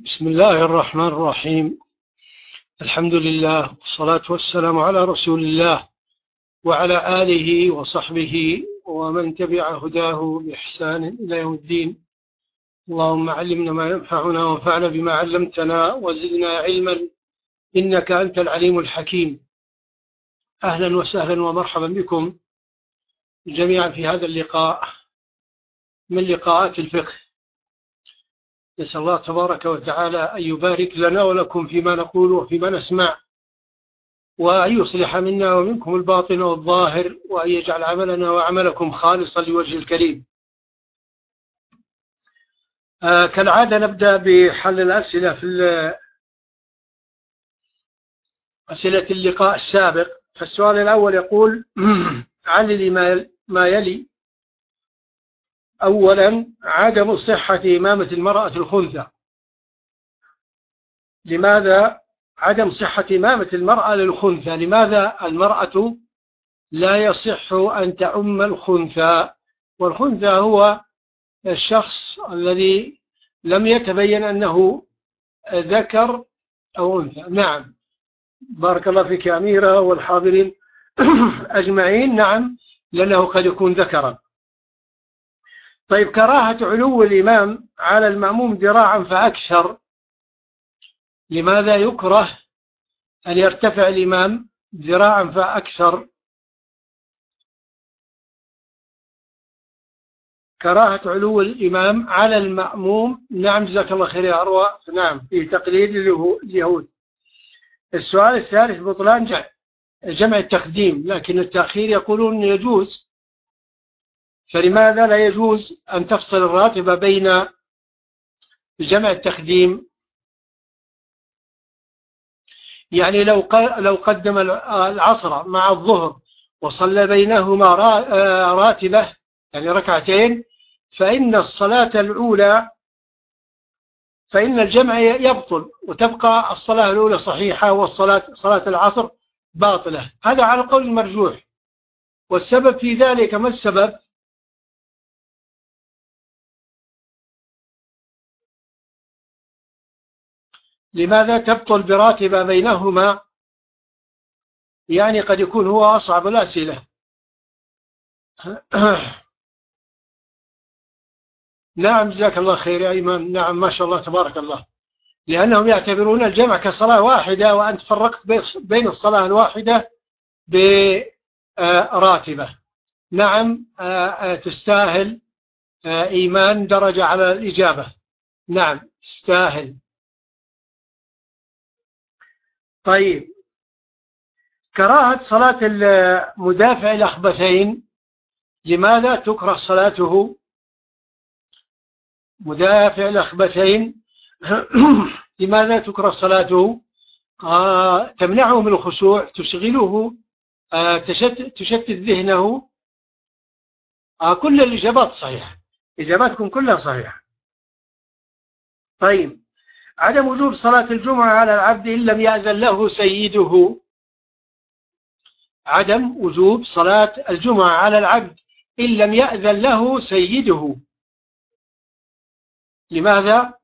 بسم الله الرحمن الرحيم. الحمد لله والصلاة والسلام على رسول الله وعلى آله وصحبه ومن تبع هداه بإحسان إلى يوم الدين. اللهم علمنا ما ينفعنا وانفعنا بما علمتنا وزدنا علما. إنك أنت العليم الحكيم. أهلا وسهلا ومرحبا بكم جميعا في هذا اللقاء. من لقاءات الفقه؟ نسأل الله تبارك وتعالى أن يبارك لنا ولكم فيما نقول وفيما نسمع وأن يصلح منا ومنكم الباطن والظاهر وأن يجعل عملنا وعملكم خالصا لوجه الكريم. آه كالعادة نبدأ بحل الأسئلة في أسئلة اللقاء السابق. فالسؤال الأول يقول علل ما يلي أولا عدم صحة إمامة المرأة الخنثى. لماذا عدم صحة إمامة المرأة للخنثى؟ لماذا المرأة لا يصح أن تعم الخنثى؟ والخنثى هو الشخص الذي لم يتبين أنه ذكر أو أنثى. نعم. بارك الله فيك يا أميرة والحاضرين. أجمعين. نعم. لأنه قد يكون ذكرا. طيب كراهة علو الإمام على المأموم ذراعا فأكثر. لماذا يكره أن يرتفع الإمام ذراعا فأكثر؟ كراهة علو الإمام على المأموم. نعم جزاك الله خير يا أروى. نعم في تقليد اليهود السؤال الثالث بطلان جمع التقديم لكن التأخير يقولون يجوز. فلماذا لا يجوز أن تفصل الراتبة بين جمع التقديم يعني لو لو قدم العصر مع الظهر وصلى بينهما راتبة يعني ركعتين فإن الصلاة الأولى فإن الجمع يبطل وتبقى الصلاة الأولى صحيحة والصلاة صلاة العصر باطلة. هذا على القول المرجوح. والسبب في ذلك ما السبب؟ لماذا تبطل براتب بينهما؟ يعني قد يكون هو أصعب الأسئلة. نعم جزاك الله خير يا إيمان. نعم ما شاء الله تبارك الله. لأنهم يعتبرون الجمع كصلاة واحدة وأنت فرقت بين الصلاة الواحدة براتبة. نعم تستاهل إيمان درجة على الإجابة. نعم تستاهل. طيب. كراهة صلاة المدافع الأخبثين لماذا تكره صلاته؟ مدافع الأخبثين لماذا تكره صلاته؟ آه تمنعه من الخشوع تشغله آه تشتت, ذهنه. آه كل الإجابات صحيحة. إجاباتكم كلها صحيحة. طيب. عدم وجوب صلاة الجمعة على العبد إن لم يأذن له سيده. عدم وجوب صلاة الجمعة على العبد إن لم يأذن له سيده. لماذا؟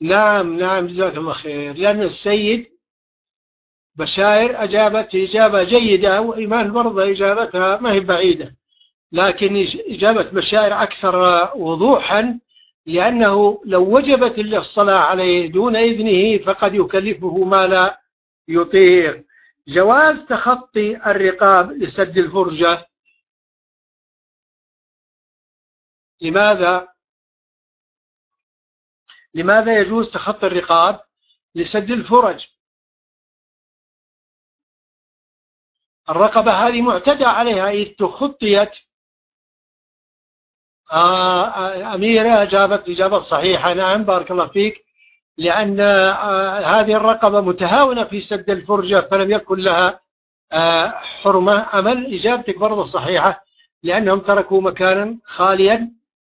نعم نعم جزاك الله خير. لأن السيد بشائر أجابت إجابة جيدة وإيمان برضه إجابتها ما هي بعيدة. لكن إجابة بشائر أكثر وضوحا لأنه لو وجبت الصلاة عليه دون إذنه فقد يكلفه ما لا يطيق. جواز تخطي الرقاب لسد الفرجة. لماذا؟ لماذا يجوز تخطي الرقاب لسد الفرج؟ الرقبة هذه معتدى عليها إذ تخطيت آه، آه، أميرة أجابت إجابة صحيحة. نعم بارك الله فيك. لأن آه، هذه الرقبة متهاونة في سد الفرجة فلم يكن لها حرمة. أمل إجابتك برضه صحيحة لأنهم تركوا مكانا خاليا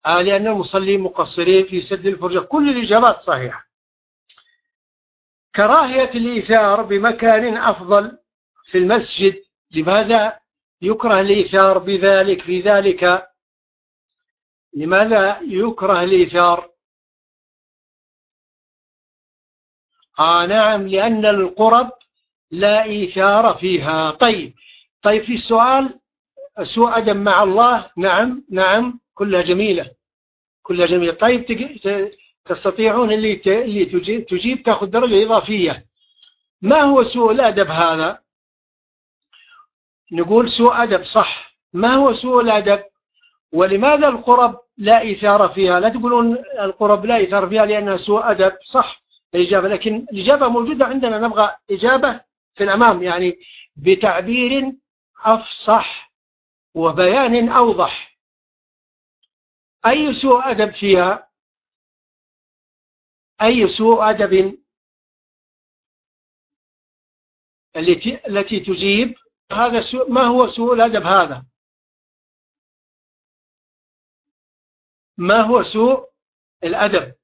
لأن المصلين مقصرين في سد الفرجة. كل الإجابات صحيحة. كراهية الإيثار بمكان أفضل في المسجد لماذا يكره الإيثار بذلك في ذلك؟ لماذا يكره الإيثار؟ آه نعم لأن القرب لا إيثار فيها. طيب طيب في السؤال سوء أدب مع الله؟ نعم نعم كلها جميلة كلها جميلة. طيب تستطيعون اللي تجيب تأخذ درجة إضافية. ما هو سوء الأدب هذا؟ نقول سوء أدب صح. ما هو سوء الأدب؟ ولماذا القرب لا إثارة فيها؟ لا تقولون القرب لا إثارة فيها لأنها سوء أدب صح الإجابة. لكن الإجابة موجودة عندنا نبغى إجابة في الأمام يعني بتعبير أفصح وبيان أوضح. أي سوء أدب فيها؟ أي سوء أدب التي تجيب؟ هذا سوء ما هو سوء الأدب هذا؟ ما هو سوء الأدب؟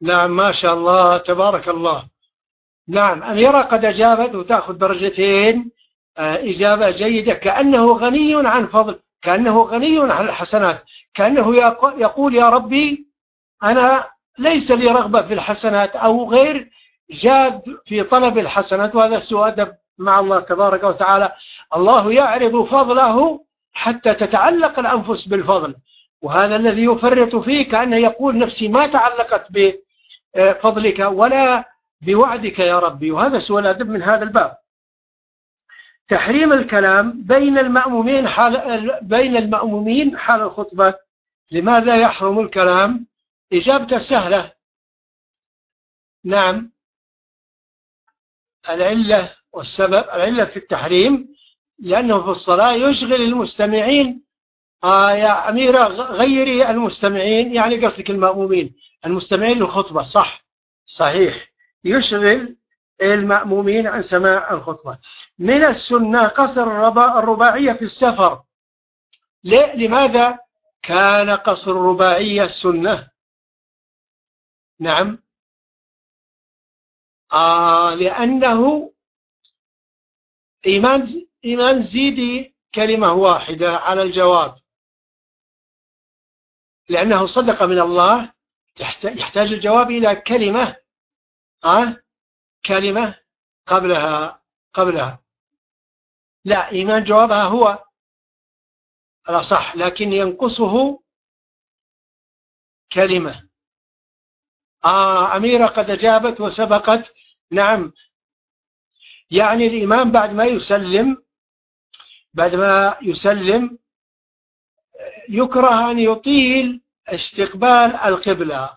نعم ما شاء الله تبارك الله. نعم أميرة قد أجابت وتأخذ درجتين آه، إجابة جيدة كأنه غني عن فضل كأنه غني عن الحسنات كأنه يقول يا ربي أنا ليس لي رغبة في الحسنات أو غير جاد في طلب الحسنات وهذا سوء أدب مع الله تبارك وتعالى. الله يعرض فضله حتى تتعلق الأنفس بالفضل. وهذا الذي يفرط فيه كأنه يقول نفسي ما تعلقت بفضلك ولا بوعدك يا ربي. وهذا سوء الأدب من هذا الباب. تحريم الكلام بين المأمومين حال بين المأمومين حال الخطبة. لماذا يحرم الكلام؟ إجابته سهلة. نعم. العلة والسبب العلة في التحريم لأنه في الصلاة يشغل المستمعين. آه يا أميرة غيري المستمعين يعني قصدك المأمومين. المستمعين للخطبة صح. صحيح. يشغل المأمومين عن سماع الخطبة. من السنة قصر الرباعية في السفر. لماذا كان قصر الرباعية السنة؟ نعم. آه لأنه إيمان, إيمان زيدي كلمة واحدة على الجواب. لأنه صدق من الله يحتاج الجواب إلى كلمة آه كلمة قبلها قبلها. لا إيمان جوابها هو الأصح لكن ينقصه كلمة. آه أميرة قد أجابت وسبقت نعم. يعني الإمام بعد ما يسلم بعد ما يسلم يكره أن يطيل استقبال القبلة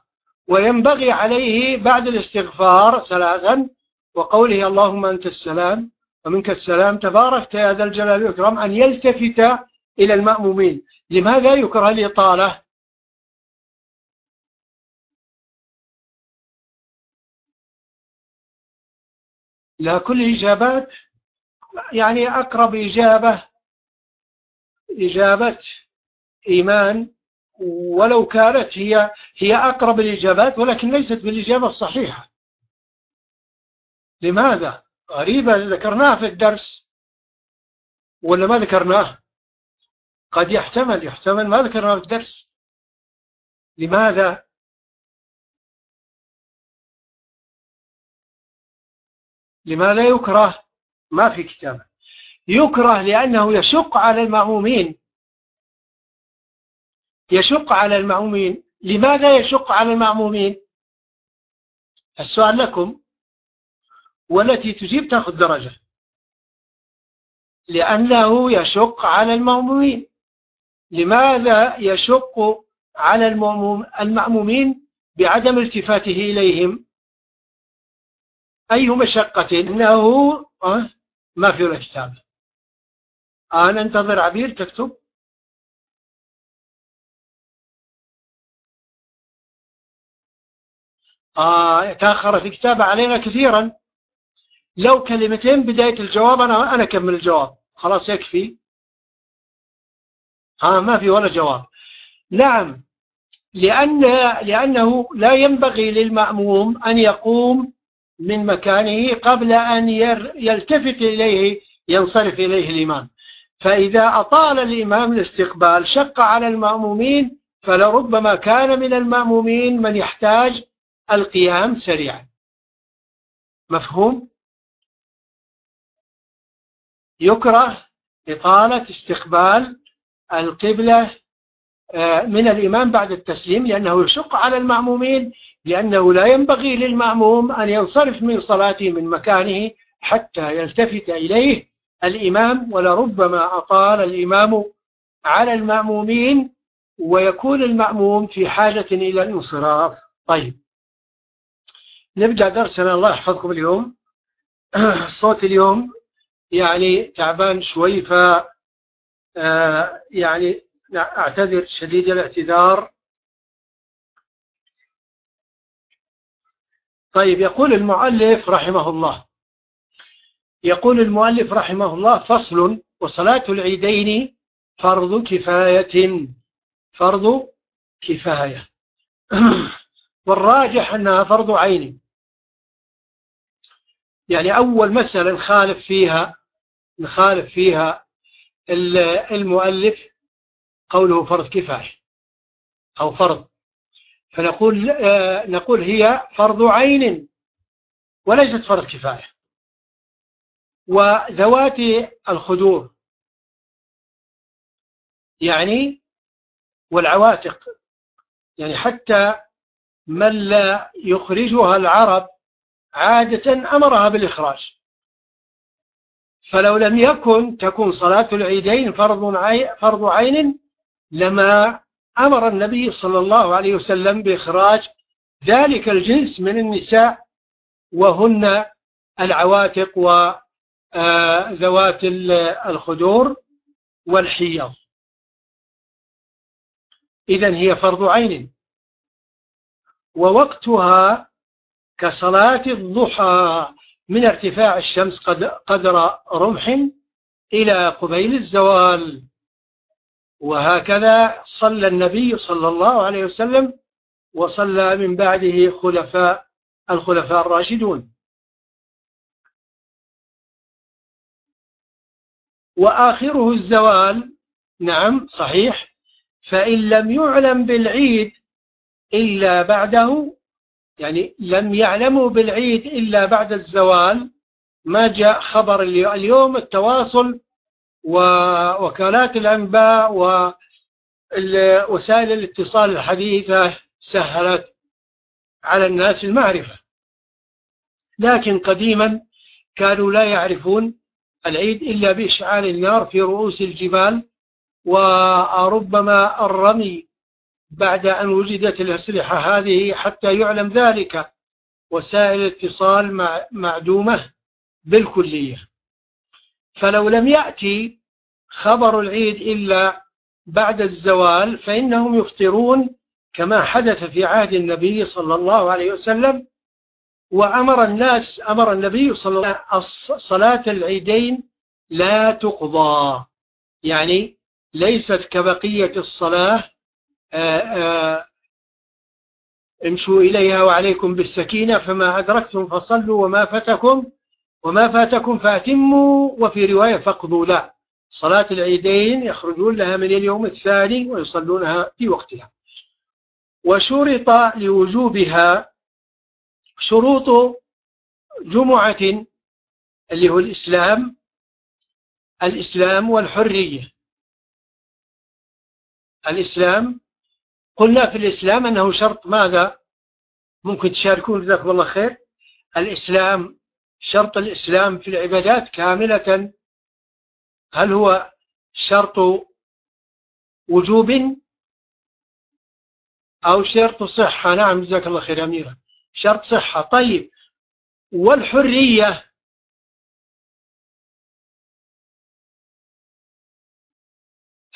وينبغي عليه بعد الاستغفار ثلاثا وقوله اللهم أنت السلام ومنك السلام تباركت يا ذا الجلال والإكرام أن يلتفت إلى المأمومين. لماذا يكره الإطالة؟ لا كل الإجابات يعني أقرب إجابة إجابة إيمان ولو كانت هي هي أقرب الإجابات ولكن ليست بالإجابة الصحيحة لماذا؟ غريبة ذكرناها في الدرس ولا ما ذكرناه قد يحتمل يحتمل ما ذكرناه في الدرس لماذا؟ لماذا يكره؟ ما في كتابة. يكره لأنه يشق على المأمومين. يشق على المأمومين. لماذا يشق على المأمومين؟ السؤال لكم والتي تجيب تأخذ درجة. لأنه يشق على المأمومين. لماذا يشق على المأمومين بعدم التفاته إليهم؟ أي مشقة؟ إنه أه ما في الكتاب أنا أنتظر عبير تكتب. آه تأخرت الكتابة علينا كثيرا. لو كلمتين بداية الجواب أنا أنا أكمل الجواب. خلاص يكفي. ها آه ما في ولا جواب. نعم لأن لأنه لا ينبغي للمأموم أن يقوم من مكانه قبل أن يلتفت إليه ينصرف إليه الإمام فإذا أطال الإمام الاستقبال شق على المأمومين فلربما كان من المأمومين من يحتاج القيام سريعا مفهوم؟ يكره إطالة استقبال القبلة آه، من الإمام بعد التسليم لأنه يشق على المأمومين لأنه لا ينبغي للمأموم أن ينصرف من صلاته من مكانه حتى يلتفت إليه الإمام ولربما أطال الإمام على المأمومين ويكون المأموم في حاجة إلى الانصراف. طيب. نبدأ درسنا. الله يحفظكم اليوم. الصوت اليوم يعني تعبان شوي ف آه، يعني أعتذر شديد الاعتذار. طيب يقول المؤلف رحمه الله يقول المؤلف رحمه الله فصل وصلاة العيدين فرض كفاية فرض كفاية. والراجح أنها فرض عين. يعني أول مسألة نخالف فيها نخالف فيها المؤلف قوله فرض كفاية أو فرض فنقول آه، نقول هي فرض عين وليست فرض كفاية. وذوات الخدور يعني والعواتق يعني حتى من لا يخرجها العرب عادة أمرها بالإخراج. فلو لم يكن تكون صلاة العيدين فرض فرض عين لما أمر النبي صلى الله عليه وسلم بإخراج ذلك الجنس من النساء وهن العواتق وذوات الخدور والحيض. إذن هي فرض عين. ووقتها كصلاة الضحى من ارتفاع الشمس قدر رمح إلى قبيل الزوال. وهكذا صلى النبي صلى الله عليه وسلم وصلى من بعده خلفاء الخلفاء الراشدون. وآخره الزوال نعم صحيح. فإن لم يعلم بالعيد إلا بعده يعني لم يعلموا بالعيد إلا بعد الزوال ما جاء خبر اليوم التواصل ووكالات الأنباء ووسائل الاتصال الحديثة سهلت على الناس المعرفة. لكن قديما كانوا لا يعرفون العيد إلا بإشعال النار في رؤوس الجبال وربما الرمي بعد أن وجدت الأسلحة هذه حتى يعلم ذلك. وسائل الاتصال معدومة بالكلية. فلو لم يأتي خبر العيد إلا بعد الزوال فإنهم يفطرون كما حدث في عهد النبي صلى الله عليه وسلم وأمر الناس أمر النبي صلى الله عليه وسلم صلاة العيدين لا تقضى. يعني ليست كبقية الصلاة امشوا إليها وعليكم بالسكينة فما أدركتم فصلوا وما فاتكم وما فاتكم فأتموا وفي رواية فاقضوا لا صلاة العيدين يخرجون لها من اليوم الثاني ويصلونها في وقتها. وشرط لوجوبها شروط جمعة اللي هو الإسلام الإسلام والحرية. الإسلام قلنا في الإسلام أنه شرط ماذا؟ ممكن تشاركون جزاكم الله خير. الإسلام شرط الإسلام في العبادات كاملة. هل هو شرط وجوب أو شرط صحة؟ نعم جزاك الله خير أميرة. شرط صحة. طيب والحرية؟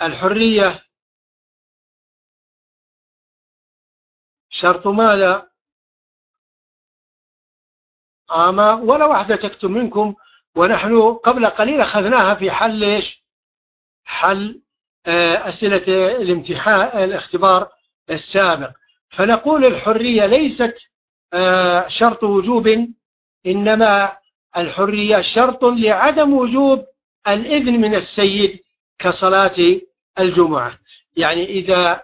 الحرية شرط ماذا؟ أما ولا واحدة تكتب منكم ونحن قبل قليل أخذناها في حل إيش؟ حل آه، أسئلة الامتحان الاختبار السابق. فنقول الحرية ليست آه، شرط وجوب إنما الحرية شرط لعدم وجوب الإذن من السيد كصلاة الجمعة. يعني إذا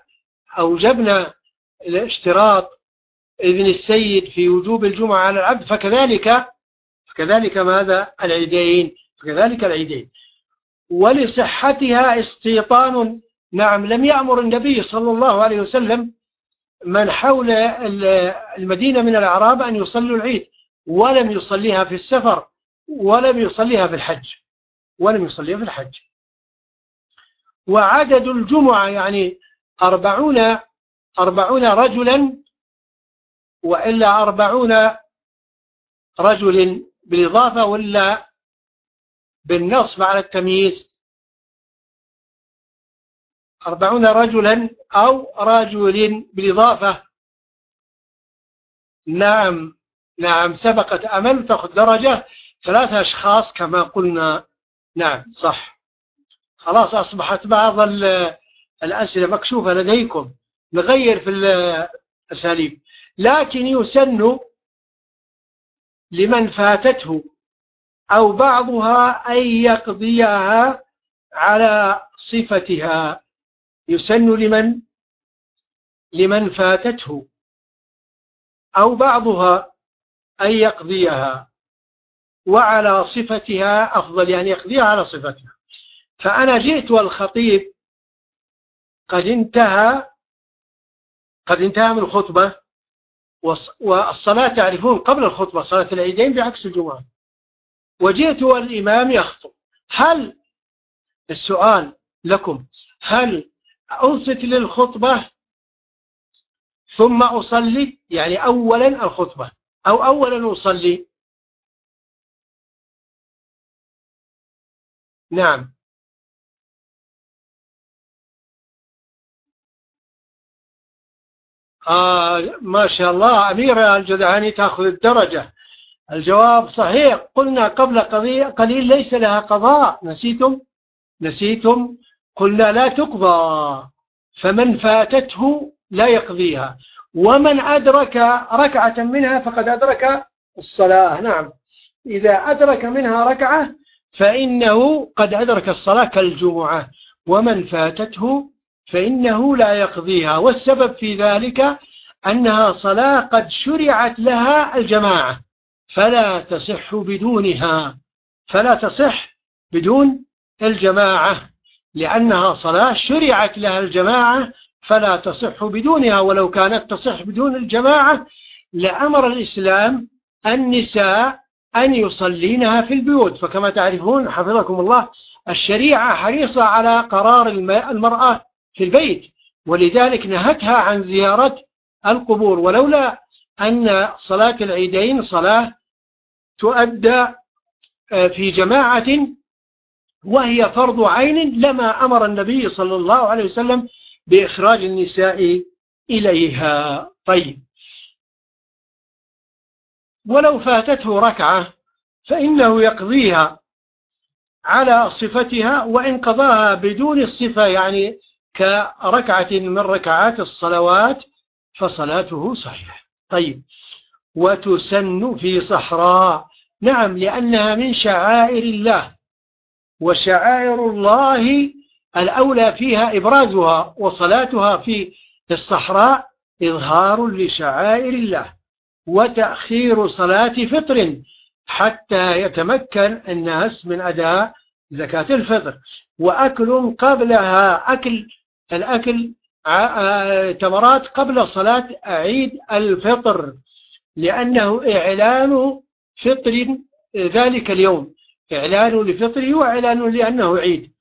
أوجبنا الاشتراط إذن السيد في وجوب الجمعة على العبد فكذلك فكذلك ماذا؟ العيدين فكذلك العيدين. ولصحتها استيطان نعم لم يأمر النبي صلى الله عليه وسلم من حول المدينة من الأعراب أن يصلوا العيد ولم يصليها في السفر ولم يصليها في الحج ولم يصليها في الحج. وعدد الجمعة يعني أربعون أربعون رجلا وإلا أربعون رجل بالإضافة ولا بالنصب على التمييز. أربعون رجلا أو رجل بالإضافة. نعم نعم سبقت أمل تأخذ درجة. ثلاثة أشخاص كما قلنا. نعم صح. خلاص أصبحت بعض الأسئلة مكشوفة لديكم. نغير في الأساليب. لكن يسن لمن فاتته أو بعضها أن يقضيها على صفتها. يسن لمن؟ لمن فاتته أو بعضها أن يقضيها وعلى صفتها أفضل يعني يقضيها على صفتها. فأنا جئت والخطيب قد انتهى قد انتهى من الخطبة والصلاة تعرفون قبل الخطبة صلاة العيدين بعكس الجمعة. وجئت والإمام يخطب. هل السؤال لكم هل أنصت للخطبة ثم أصلي؟ يعني أولا الخطبة. أو أولا أصلي. نعم. آه ما شاء الله أميرة الجدعاني تأخذ الدرجة. الجواب صحيح. قلنا قبل قليل ليس لها قضاء. نسيتم؟ نسيتم. قلنا لا تقضى. فمن فاتته لا يقضيها. ومن أدرك ركعة منها فقد أدرك الصلاة. نعم. إذا أدرك منها ركعة فإنه قد أدرك الصلاة كالجمعة. ومن فاتته فإنه لا يقضيها. والسبب في ذلك أنها صلاة قد شرعت لها الجماعة. فلا تصح بدونها. فلا تصح بدون الجماعة. لأنها صلاة شرعت لها الجماعة فلا تصح بدونها. ولو كانت تصح بدون الجماعة لأمر الإسلام النساء أن يصلينها في البيوت. فكما تعرفون حفظكم الله الشريعة حريصة على قرار المرأة في البيت. ولذلك نهتها عن زيارة القبور. ولولا أن صلاة العيدين صلاة تؤدى آه، في جماعة وهي فرض عين لما أمر النبي صلى الله عليه وسلم بإخراج النساء إليها. طيب. ولو فاتته ركعة فإنه يقضيها على صفتها وإن قضاها بدون الصفة يعني كركعة من ركعات الصلوات فصلاته صحيحة. طيب وتسن في صحراء. نعم لأنها من شعائر الله وشعائر الله الأولى فيها إبرازها وصلاتها في الصحراء إظهار لشعائر الله وتأخير صلاة فطر حتى يتمكن الناس من أداء زكاة الفطر. وأكل قبلها أكل الأكل تمرات قبل صلاة عيد الفطر لأنه إعلان فطر ذلك اليوم. إعلان لفطره وإعلان لأنه عيد.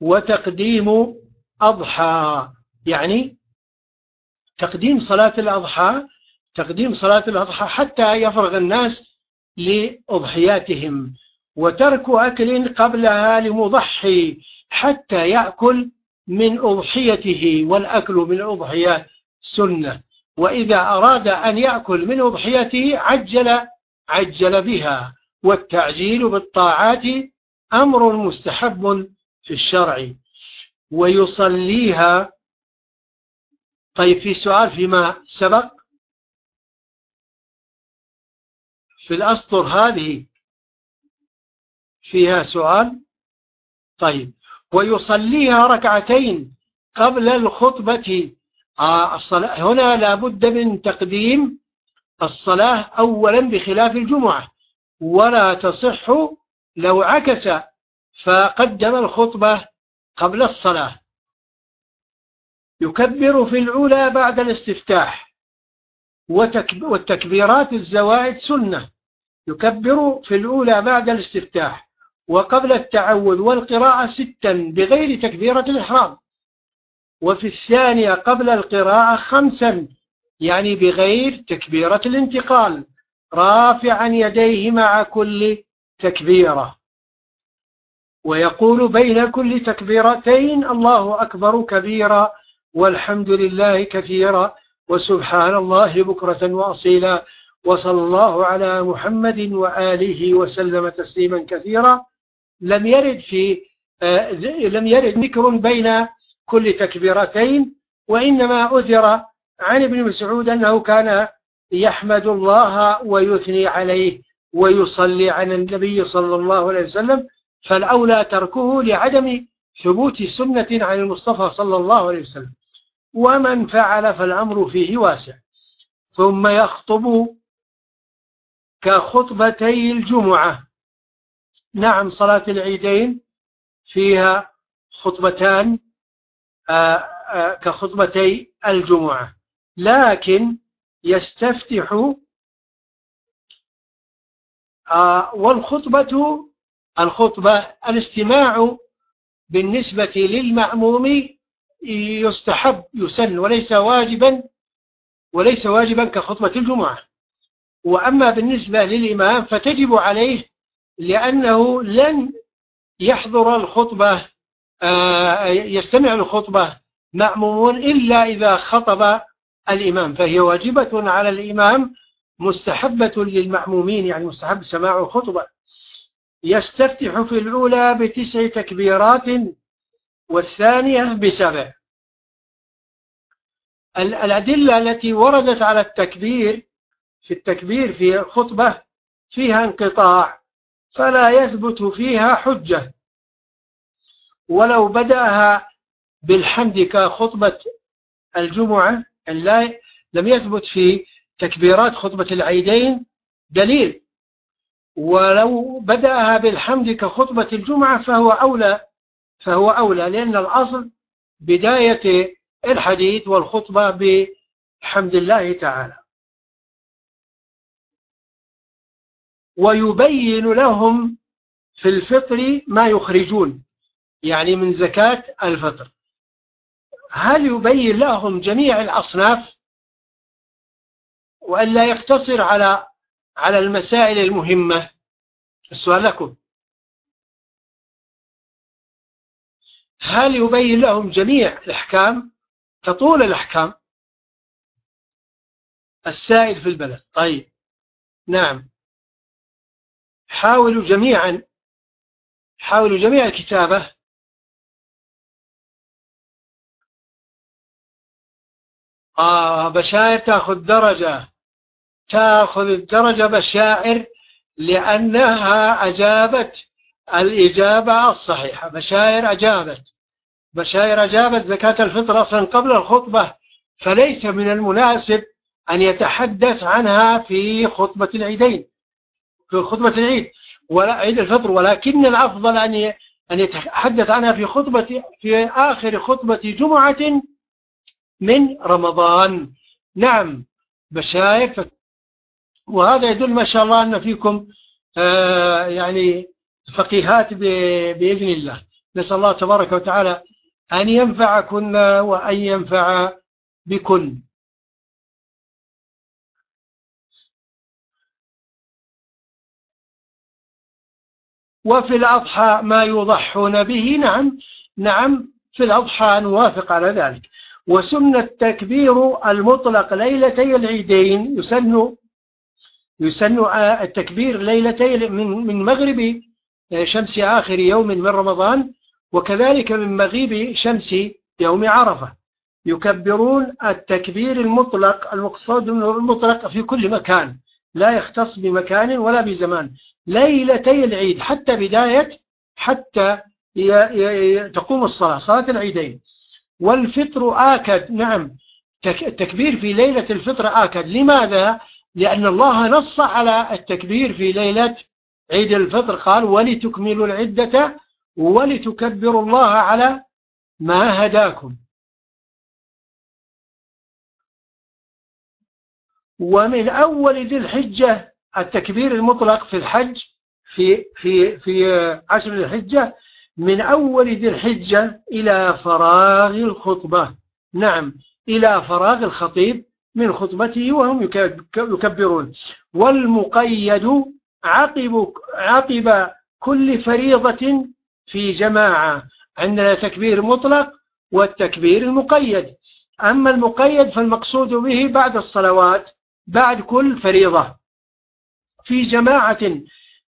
وتقديم أضحى يعني تقديم صلاة الأضحى تقديم صلاة الأضحى حتى يفرغ الناس لأضحياتهم. وترك أكل قبلها لمضحي حتى يأكل من أضحيته والأكل من الأضحية سنة. وإذا أراد أن يأكل من أضحيته عجل عجل بها. والتعجيل بالطاعات أمر مستحب في الشرع. ويصليها. طيب في سؤال فيما سبق. في الأسطر هذه فيها سؤال. طيب ويصليها ركعتين قبل الخطبة. آه الصلاة هنا لابد من تقديم الصلاة أولا بخلاف الجمعة. ولا تصح لو عكس فقدم الخطبة قبل الصلاة. يكبر في الأولى بعد الاستفتاح. والتكبيرات الزوائد سنة. يكبر في الأولى بعد الاستفتاح. وقبل التعوذ والقراءة ستا بغير تكبيرة الإحرام. وفي الثانية قبل القراءة خمسا يعني بغير تكبيرة الانتقال رافعا يديه مع كل تكبيرة. ويقول بين كل تكبيرتين الله أكبر كبيرا والحمد لله كثيرا وسبحان الله بكرة وأصيلا وصلى الله على محمد وآله وسلم تسليما كثيرا. لم يرد في آه، لم يرد ذكر بين كل تكبيرتين وإنما أثر عن ابن مسعود أنه كان يحمد الله ويثني عليه ويصلي على النبي صلى الله عليه وسلم فالأولى تركه لعدم ثبوت سنة عن المصطفى صلى الله عليه وسلم. ومن فعل فالأمر فيه واسع. ثم يخطب كخطبتي الجمعة. نعم صلاة العيدين فيها خطبتان آه، آه، كخطبتي الجمعة. لكن يستفتح آه، والخطبة الخطبة الاستماع بالنسبة للمأموم يستحب يسن وليس واجبا وليس واجبا كخطبة الجمعة. وأما بالنسبة للإمام فتجب عليه لأنه لن يحضر الخطبة آه، يستمع الخطبة مأمومون إلا إذا خطب الإمام. فهي واجبة على الإمام مستحبة للمأمومين يعني مستحب سماع الخطبة. يستفتح في الأولى بتسع تكبيرات والثانية بسبع. الأدلة التي وردت على التكبير في التكبير في الخطبة فيها انقطاع. فلا يثبت فيها حجة. ولو بدأها بالحمد كخطبة الجمعة أن لا لم يثبت في تكبيرات خطبة العيدين دليل. ولو بدأها بالحمد كخطبة الجمعة فهو أولى فهو أولى لأن الأصل بداية الحديث والخطبة بحمد الله تعالى. ويبين لهم في الفطر ما يخرجون يعني من زكاة الفطر. هل يبين لهم جميع الأصناف؟ وألا يقتصر على على المسائل المهمة؟ السؤال لكم. هل يبين لهم جميع الأحكام؟ كطول الأحكام. السائد في البلد. طيب. نعم. حاولوا جميعا حاولوا جميع الكتابة آه بشائر تأخذ درجة تأخذ الدرجة بشائر لأنها أجابت الإجابة الصحيحة. بشائر أجابت بشائر أجابت زكاة الفطر أصلا قبل الخطبة فليس من المناسب أن يتحدث عنها في خطبة العيدين. في خطبة العيد. ولا عيد الفطر. ولكن الأفضل أن أن يتحدث عنها في خطبة في آخر خطبة جمعة من رمضان. نعم بشائر وهذا يدل ما شاء الله أن فيكم آه يعني فقيهات بإذن الله. نسأل الله تبارك وتعالى أن ينفعكن وأن ينفع بكن. وفي الأضحى ما يضحون به نعم نعم في الأضحى نوافق على ذلك. وسن التكبير المطلق ليلتي العيدين يسن يسن التكبير ليلتي من من مغرب شمس آخر يوم من رمضان وكذلك من مغيب شمس يوم عرفة. يكبرون التكبير المطلق المقصود المطلق في كل مكان. لا يختص بمكان ولا بزمان. ليلتي العيد حتى بداية حتى تقوم الصلاة صلاة العيدين. والفطر آكد نعم التكبير في ليلة الفطر آكد. لماذا؟ لأن الله نص على التكبير في ليلة عيد الفطر. قال ولتكملوا العدة ولتكبروا الله على ما هداكم. ومن أول ذي الحجة التكبير المطلق في الحج في في في عشر الحجة من أول ذي الحجة إلى فراغ الخطبة. نعم إلى فراغ الخطيب من خطبته وهم يكبرون. والمقيد عقب عقب كل فريضة في جماعة عندنا تكبير مطلق والتكبير المقيد. أما المقيد فالمقصود به بعد الصلوات بعد كل فريضة. في جماعة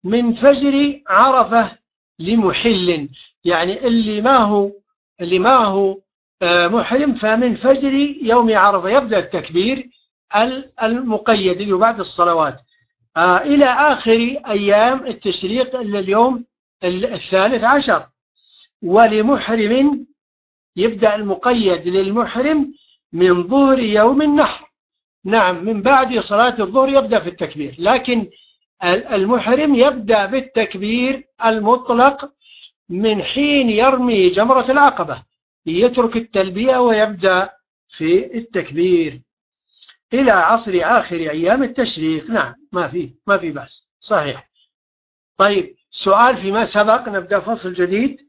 من فجر عرفة لمحل يعني اللي ما هو اللي ما هو آه، محرم فمن فجر يوم عرفة يبدأ التكبير المقيد اللي بعد الصلوات. آه، إلى آخر أيام التشريق إلا اليوم الثالث عشر. ولمحرم يبدأ المقيد للمحرم من ظهر يوم النحر. نعم من بعد صلاة الظهر يبدأ في التكبير لكن المحرم يبدأ بالتكبير المطلق من حين يرمي جمرة العقبة يترك التلبية ويبدأ في التكبير. إلى عصر آخر أيام التشريق نعم ما في ما في بأس صحيح. طيب سؤال فيما سبق نبدأ فصل جديد.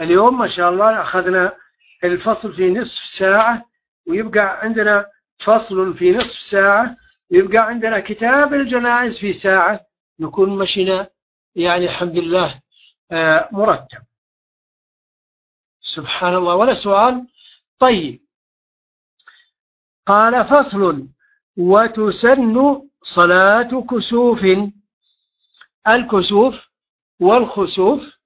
اليوم ما شاء الله أخذنا الفصل في نصف ساعة ويبقى عندنا فصل في نصف ساعة يبقى عندنا كتاب الجنائز في ساعة نكون مشينا. يعني الحمد لله آه، مرتب. سبحان الله. ولا سؤال؟ طيب. قال فصل وتسن صلاة كسوف. الكسوف والخسوف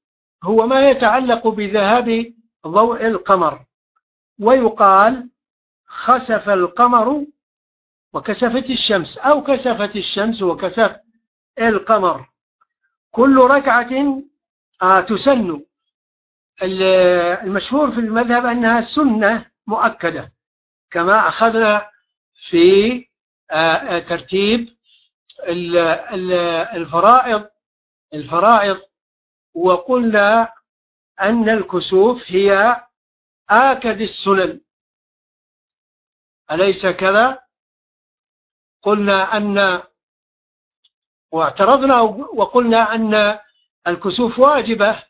هو ما يتعلق بذهاب ضوء القمر. ويقال خسف القمر وكسفت الشمس أو كسفت الشمس وكسف القمر. كل ركعة آه تسن. المشهور في المذهب أنها سنة مؤكدة كما أخذنا في آه، آه، ترتيب الفرائض الفرائض. وقلنا أن الكسوف هي آكد السنن. أليس كذا؟ قلنا أن واعترضنا وقلنا أن الكسوف واجبة.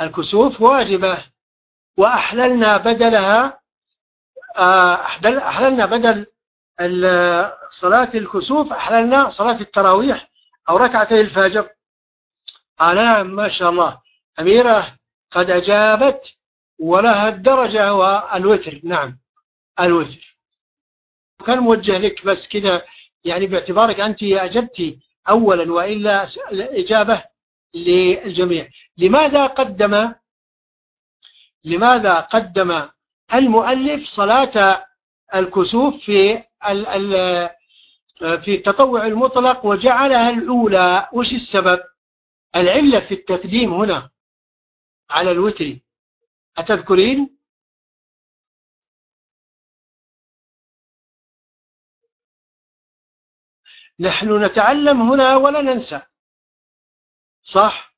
الكسوف واجبة. وأحللنا بدلها آه، أحللنا بدل صلاة الكسوف أحللنا صلاة التراويح أو ركعتي الفجر. نعم ما شاء الله. أميرة قد أجابت ولها الدرجة والوتر. نعم الوتر. كان موجه لك بس كده؟ يعني باعتبارك أنت أجبتي أولا وإلا الإجابة للجميع. لماذا قدم لماذا قدم المؤلف صلاة الكسوف في في التطوع المطلق وجعلها الأولى؟ وش السبب؟ العلة في التقديم هنا على الوتر. أتذكرين؟ نحن نتعلم هنا ولا ننسى. صح؟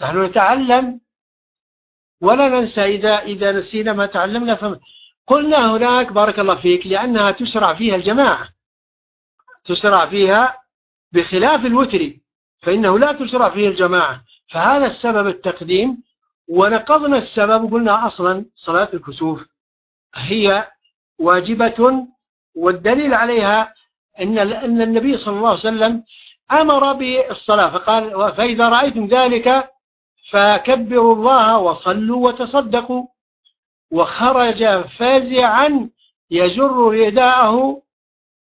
نحن نتعلم ولا ننسى إذا, إذا نسينا ما تعلمنا فم... قلنا هناك بارك الله فيك لأنها تشرع فيها الجماعة. تشرع فيها بخلاف الوتر فإنه لا تشرع فيه الجماعة. فهذا السبب التقديم ونقضنا السبب قلنا أصلا صلاة الكسوف هي واجبة والدليل عليها أن أن النبي صلى الله عليه وسلم أمر بالصلاة فقال فإذا رأيتم ذلك فكبروا الله وصلوا وتصدقوا وخرج فازعا يجر رداءه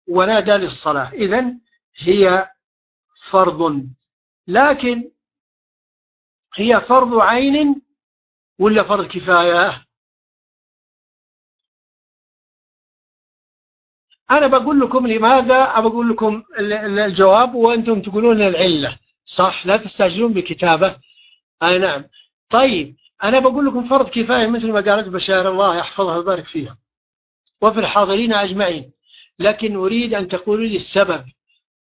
ونادى للصلاة. إذا هي فرض لكن هي فرض عين ولا فرض كفاية؟ أنا بقول لكم لماذا بقول لكم الجواب وأنتم تقولون العلة. صح لا تستعجلون بكتابة. أي نعم. طيب أنا بقول لكم فرض كفاية مثل ما قالت بشار الله يحفظها ويبارك فيها. وفي الحاضرين أجمعين. لكن أريد أن تقولوا لي السبب.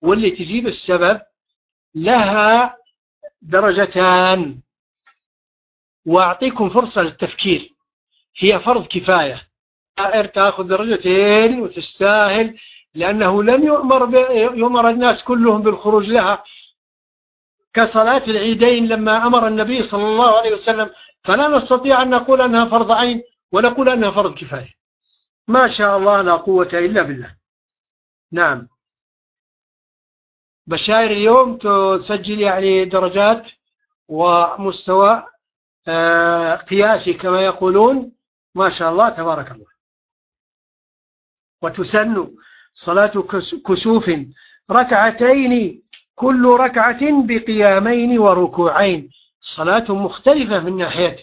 واللي تجيب السبب لها درجتان. وأعطيكم فرصة للتفكير. هي فرض كفاية. تأخذ درجتين وتستاهل لأنه لم يؤمر, يؤمر الناس كلهم بالخروج لها. كصلاة العيدين لما أمر النبي صلى الله عليه وسلم فلا نستطيع أن نقول أنها فرض عين ونقول أنها فرض كفاية. ما شاء الله لا قوة إلا بالله. نعم. بشاير اليوم تسجل يعني درجات ومستوى آه، قياسي كما يقولون. ما شاء الله تبارك الله. وتسن صلاة كسوف. ركعتين كل ركعة بقيامين وركوعين. صلاة مختلفة من ناحية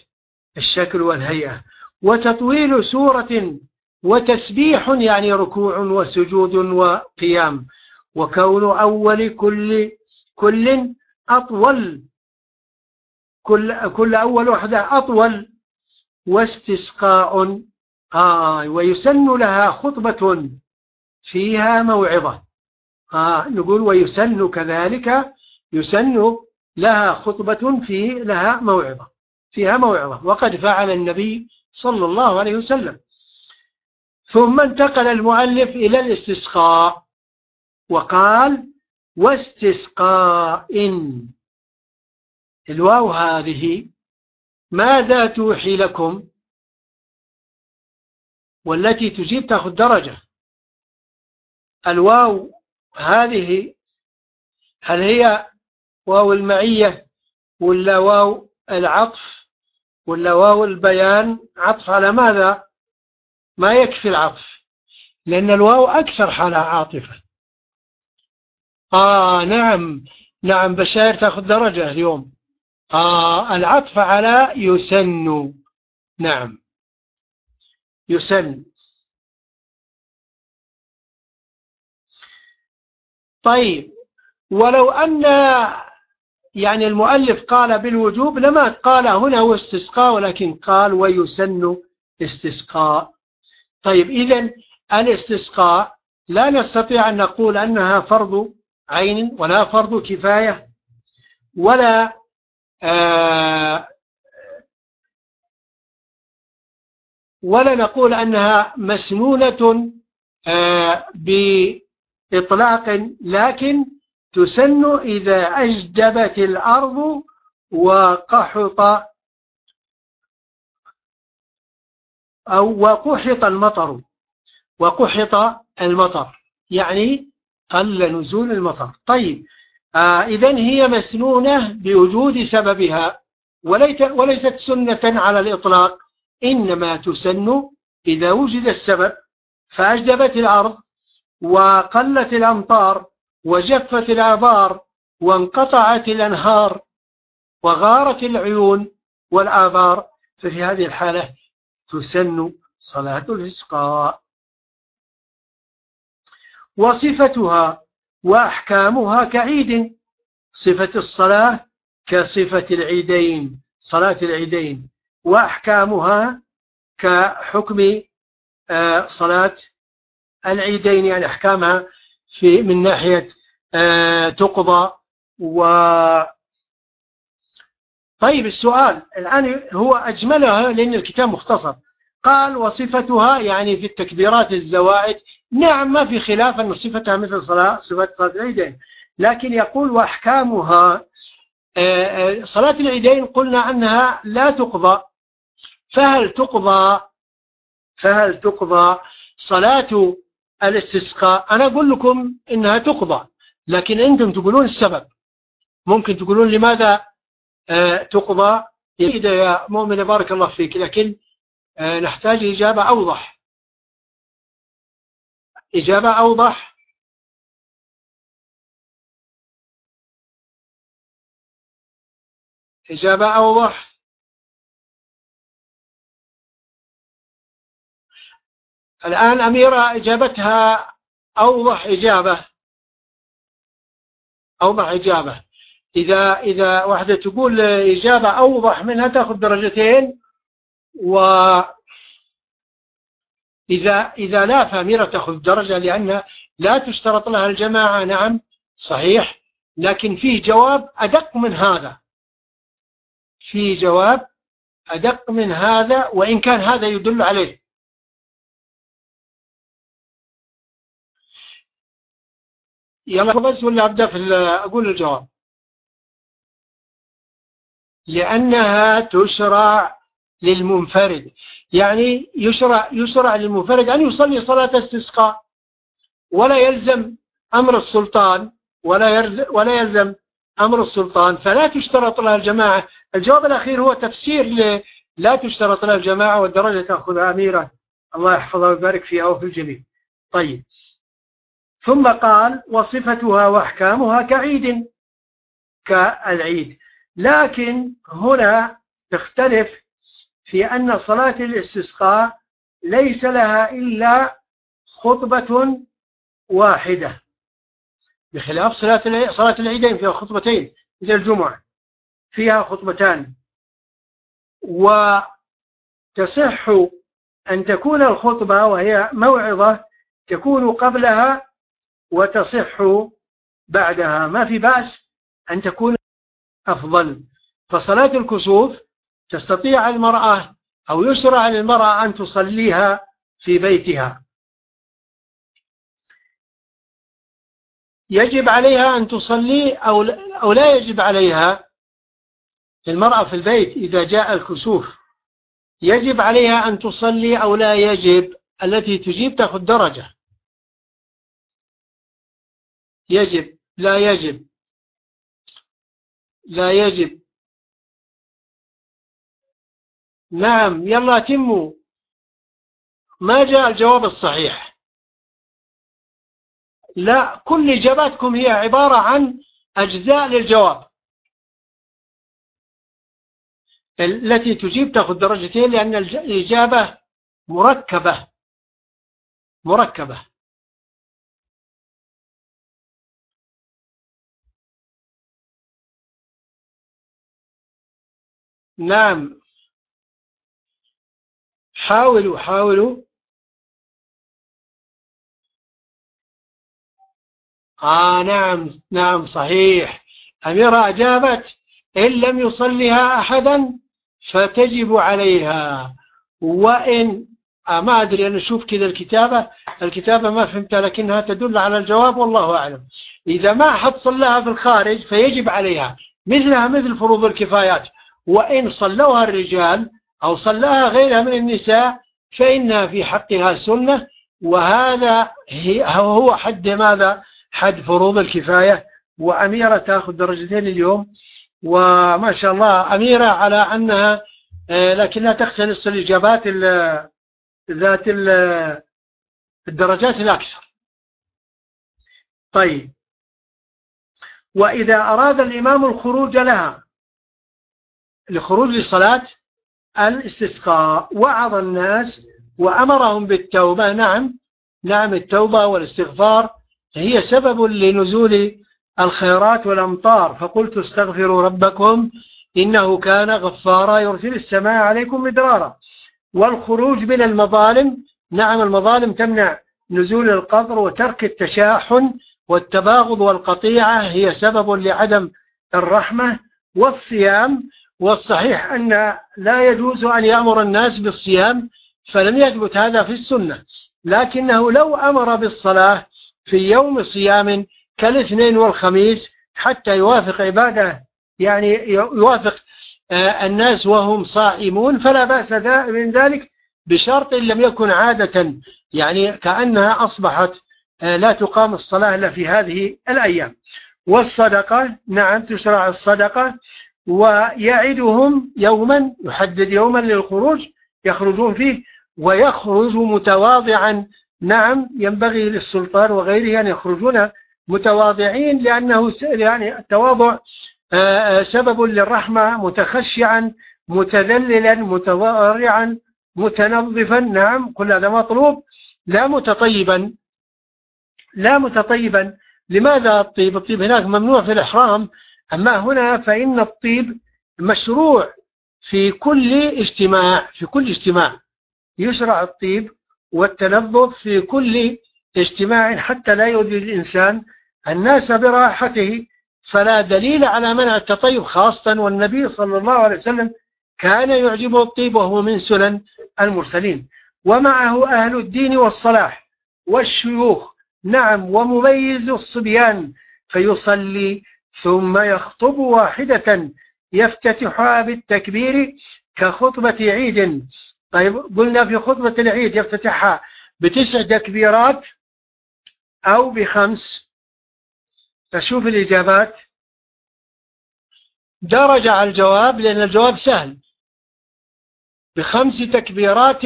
الشكل والهيئة. وتطويل سورة وتسبيح يعني ركوع وسجود وقيام. وكون أول كل كل أطول كل, كل أول وحدة أطول. واستسقاء آه ويسن لها خطبة فيها موعظة. آه نقول ويسن كذلك يسن لها خطبة في لها موعظة فيها موعظة. وقد فعل النبي صلى الله عليه وسلم. ثم انتقل المؤلف إلى الاستسقاء. وقال واستسقاء. الواو هذه ماذا توحي لكم؟ والتي تجيب تأخذ درجة. الواو هذه هل هي واو المعية ولا واو العطف ولا واو البيان؟ عطف على ماذا؟ ما يكفي العطف لأن الواو أكثر حالة عاطفة. آه نعم نعم بشاير تأخذ درجة اليوم. آه العطف على يسن. نعم. يسن. طيب ولو أن يعني المؤلف قال بالوجوب لما قال هنا هو استسقاء ولكن قال ويسن استسقاء. طيب إذا الاستسقاء لا نستطيع أن نقول أنها فرض عين ولا فرض كفاية ولا آه ولا نقول أنها مسنونة آه بإطلاق لكن تسن إذا أجدبت الأرض وقحط أو وقحط المطر. وقحط المطر يعني قل نزول المطر. طيب آه إذا هي مسنونة بوجود سببها وليست سنة على الإطلاق. إنما تسن إذا وجد السبب فأجدبت الأرض وقلت الأمطار وجفت الآبار وانقطعت الأنهار وغارت العيون والآبار ففي هذه الحالة تسن صلاة الإسقاء وصفتها وأحكامها كعيد صفة الصلاة كصفة العيدين صلاة العيدين. وأحكامها كحكم آه، صلاة العيدين يعني أحكامها في من ناحية آه، تقضى و. طيب السؤال الآن هو أجملها لأن الكتاب مختصر. قال وصفتها يعني في التكبيرات الزوائد. نعم ما في خلاف أن صفتها مثل صلاة صفة صلاة العيدين. لكن يقول وأحكامها آه، صلاة العيدين قلنا أنها لا تقضى فهل تقضى فهل تقضى صلاة الاستسقاء؟ أنا أقول لكم إنها تقضى لكن أنتم تقولون السبب. ممكن تقولون لماذا آه، تقضى؟ إذا يا مؤمن بارك الله فيك لكن آه، نحتاج إجابة أوضح. إجابة أوضح؟ إجابة أوضح؟ الآن أميرة إجابتها أوضح إجابة. أوضح إجابة. إذا إذا واحدة تقول إجابة أوضح منها تأخذ درجتين و إذا إذا لا فأميرة تأخذ درجة لأن لا تشترط لها الجماعة. نعم صحيح. لكن فيه جواب أدق من هذا. في جواب أدق من هذا وإن كان هذا يدل عليه. يلا بس ولا أبدأ في أقول الجواب. لأنها تشرع للمنفرد. يعني يشرع يشرع للمنفرد أن يصلي صلاة استسقاء. ولا يلزم أمر السلطان ولا ولا يلزم أمر السلطان. فلا تشترط لها الجماعة. الجواب الأخير هو تفسير لا تشترط لها الجماعة والدرجة تأخذها أميرة. الله يحفظها ويبارك فيها وفي الجميع. طيب. ثم قال وصفتها وأحكامها كعيد كالعيد. لكن هنا تختلف في أن صلاة الاستسقاء ليس لها إلا خطبة واحدة. بخلاف صلاة صلاة العيدين فيها خطبتين مثل الجمعة فيها خطبتان. وتصح أن تكون الخطبة وهي موعظة تكون قبلها وتصح بعدها. ما في بأس أن تكون أفضل. فصلاة الكسوف تستطيع المرأة أو يشرع للمرأة أن تصليها في بيتها. يجب عليها أن تصلي أو أو لا يجب عليها المرأة في البيت إذا جاء الكسوف. يجب عليها أن تصلي أو لا يجب التي تجيب تأخذ درجة. يجب لا يجب. لا يجب. نعم يلا تموا. ما جاء الجواب الصحيح؟ لا كل إجاباتكم هي عبارة عن أجزاء للجواب. التي تجيب تأخذ درجتين لأن الإجابة مركبة. مركبة. نعم. حاولوا حاولوا. آه نعم نعم صحيح. أميرة أجابت إن لم يصلها أحدا فتجب عليها. وإن آه ما أدري أنا أشوف كذا الكتابة. الكتابة ما فهمتها لكنها تدل على الجواب والله أعلم. إذا ما أحد صلاها في الخارج فيجب عليها. مثلها مثل فروض الكفايات. وإن صلوها الرجال أو صلاها غيرها من النساء فإنها في حقها سنة وهذا هو حد ماذا؟ حد فروض الكفاية. وأميرة تأخذ درجتين اليوم. وما شاء الله أميرة على أنها آه، لكنها تختلص الإجابات ذات الدرجات الأكثر. طيب. وإذا أراد الإمام الخروج لها لخروج للصلاة الاستسقاء. وعظ الناس وأمرهم بالتوبة. نعم نعم التوبة والاستغفار هي سبب لنزول الخيرات والأمطار. فقلت استغفروا ربكم إنه كان غفارا يرسل السماء عليكم مدرارا. والخروج من المظالم نعم المظالم تمنع نزول القطر وترك التشاحن والتباغض والقطيعة. هي سبب لعدم الرحمة والصيام والصحيح أن لا يجوز أن يأمر الناس بالصيام فلم يثبت هذا في السنة. لكنه لو أمر بالصلاة في يوم صيام كالاثنين والخميس حتى يوافق عباده يعني يوافق آه، الناس وهم صائمون فلا بأس من ذلك بشرط لم يكن عادة يعني كأنها أصبحت آه، لا تقام الصلاة إلا في هذه الأيام. والصدقة نعم تشرع الصدقة. ويعدهم يوما يحدد يوما للخروج يخرجون فيه ويخرج متواضعا. نعم ينبغي للسلطان وغيره أن يخرجون متواضعين لأنه يعني التواضع آه، آه، سبب للرحمة متخشعا متذللا متضارعا متنظفا. نعم كل هذا مطلوب. لا متطيبا. لا متطيبا. لماذا الطيب؟ الطيب هناك ممنوع في الإحرام. أما هنا فإن الطيب مشروع في كل اجتماع في كل اجتماع. يشرع الطيب والتنظف في كل اجتماع حتى لا يؤذي الإنسان. الناس براحته فلا دليل على منع التطيب خاصة والنبي صلى الله عليه وسلم كان يعجبه الطيب وهو من سنن المرسلين. ومعه أهل الدين والصلاح والشيوخ. نعم ومميز الصبيان. فيصلي ثم يخطب واحدة يفتتحها بالتكبير كخطبة عيد. طيب قلنا في خطبة العيد يفتتحها بتسع تكبيرات أو بخمس. فشوف الإجابات. درج على الجواب لأن الجواب سهل. بخمس تكبيرات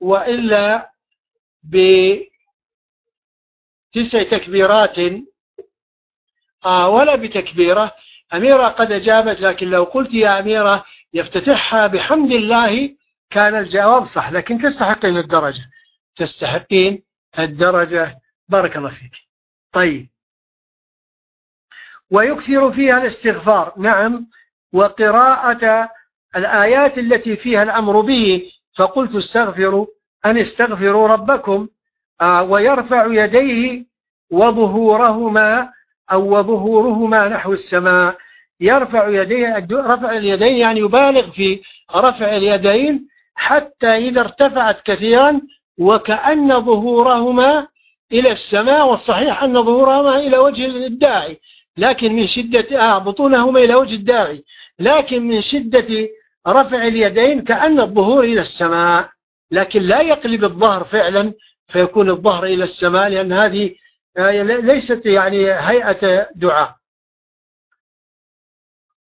وإلا بتسع تكبيرات ولا بتكبيرة. أميرة قد أجابت لكن لو قلت يا أميرة يفتتحها بحمد الله كان الجواب صح لكن تستحقين الدرجة. تستحقين الدرجة. بارك الله فيك. طيب. ويكثر فيها الاستغفار. نعم. وقراءة الآيات التي فيها الأمر به. فقلت استغفروا أن استغفروا ربكم آه ويرفع يديه وظهورهما أو وظهورهما نحو السماء. يرفع يديه رفع اليدين يعني يبالغ في رفع اليدين حتى إذا ارتفعت كثيرا وكأن ظهورهما إلى السماء والصحيح أن ظهورهما إلى وجه الداعي لكن من شدة آه بطونهما إلى وجه الداعي. لكن من شدة رفع اليدين كأن الظهور إلى السماء لكن لا يقلب الظهر فعلا فيكون الظهر إلى السماء لأن هذه ليست يعني هيئة دعاء.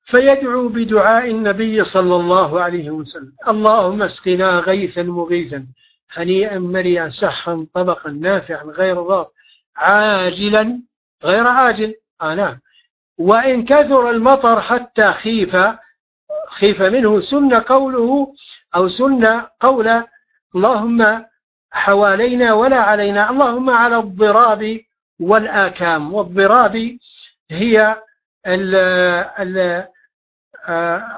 فيدعو بدعاء النبي صلى الله عليه وسلم. اللهم اسقنا غيثا مغيثا هنيئا مريا سحا طبقا نافعا غير ضار عاجلا غير آجل. آه نعم. وإن كثر المطر حتى خيف خيف منه سن قوله أو سن قول اللهم حوالينا ولا علينا اللهم على الضراب والآكام والضراب هي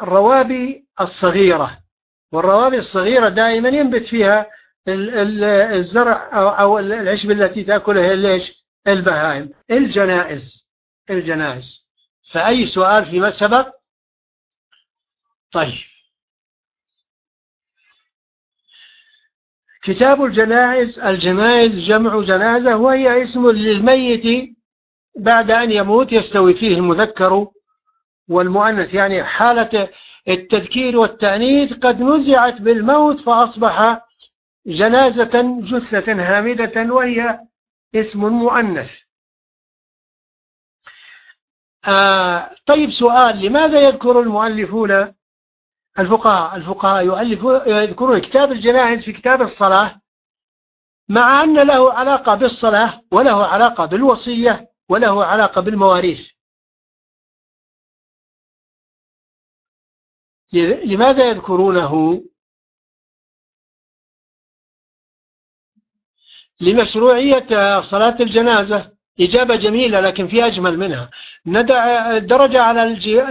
الروابي الصغيرة. والروابي الصغيرة دائما ينبت فيها الزرع أو العشب التي تأكلها ليش البهائم. الجنائز. الجنائز. فأي سؤال فيما سبق؟ طيب. كتاب الجنائز الجنائز جمع جنازة وهي اسم للميت بعد أن يموت يستوي فيه المذكر والمؤنث. يعني حالة التذكير والتأنيث قد نزعت بالموت فأصبح جنازة جثة هامدة وهي اسم مؤنث. آه طيب سؤال لماذا يذكر المؤلفون الفقهاء الفقهاء يذكرون كتاب الجنائز في كتاب الصلاة مع أن له علاقة بالصلاة وله علاقة بالوصية وله علاقة بالمواريث. لماذا يذكرونه؟ لمشروعية صلاة الجنازة. إجابة جميلة لكن في أجمل منها. ندع درجة على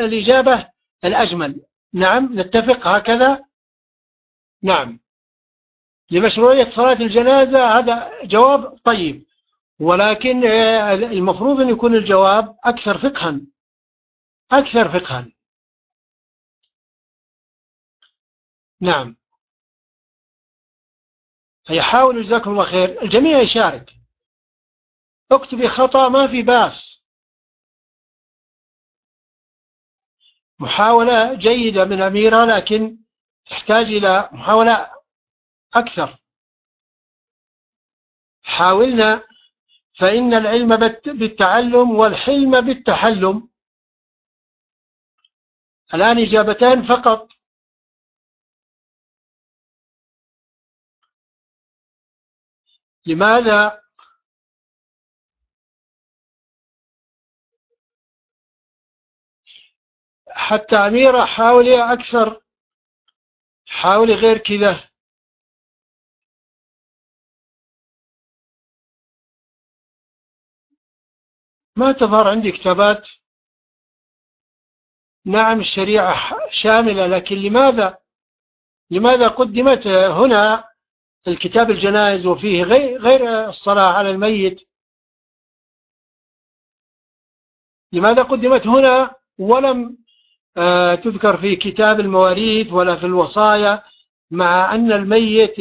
الإجابة الأجمل. نعم نتفق هكذا. نعم. لمشروعية صلاة الجنازة هذا جواب طيب ولكن آه، المفروض أن يكون الجواب أكثر فقها. أكثر فقها. نعم. يحاول جزاكم الله خير. الجميع يشارك. اكتبي خطأ ما في بأس. محاولة جيدة من أميرة لكن تحتاج إلى محاولة أكثر. حاولنا فإن العلم بالتعلم والحلم بالتحلم. الآن إجابتان فقط. لماذا حتى أميرة حاولي أكثر حاولي غير كذا. ما تظهر عندي كتابات؟ نعم الشريعة شاملة لكن لماذا؟ لماذا قدمت هنا الكتاب الجنائز وفيه غير الصلاة على الميت؟ لماذا قدمت هنا ولم تذكر في كتاب المواريث ولا في الوصايا مع أن الميت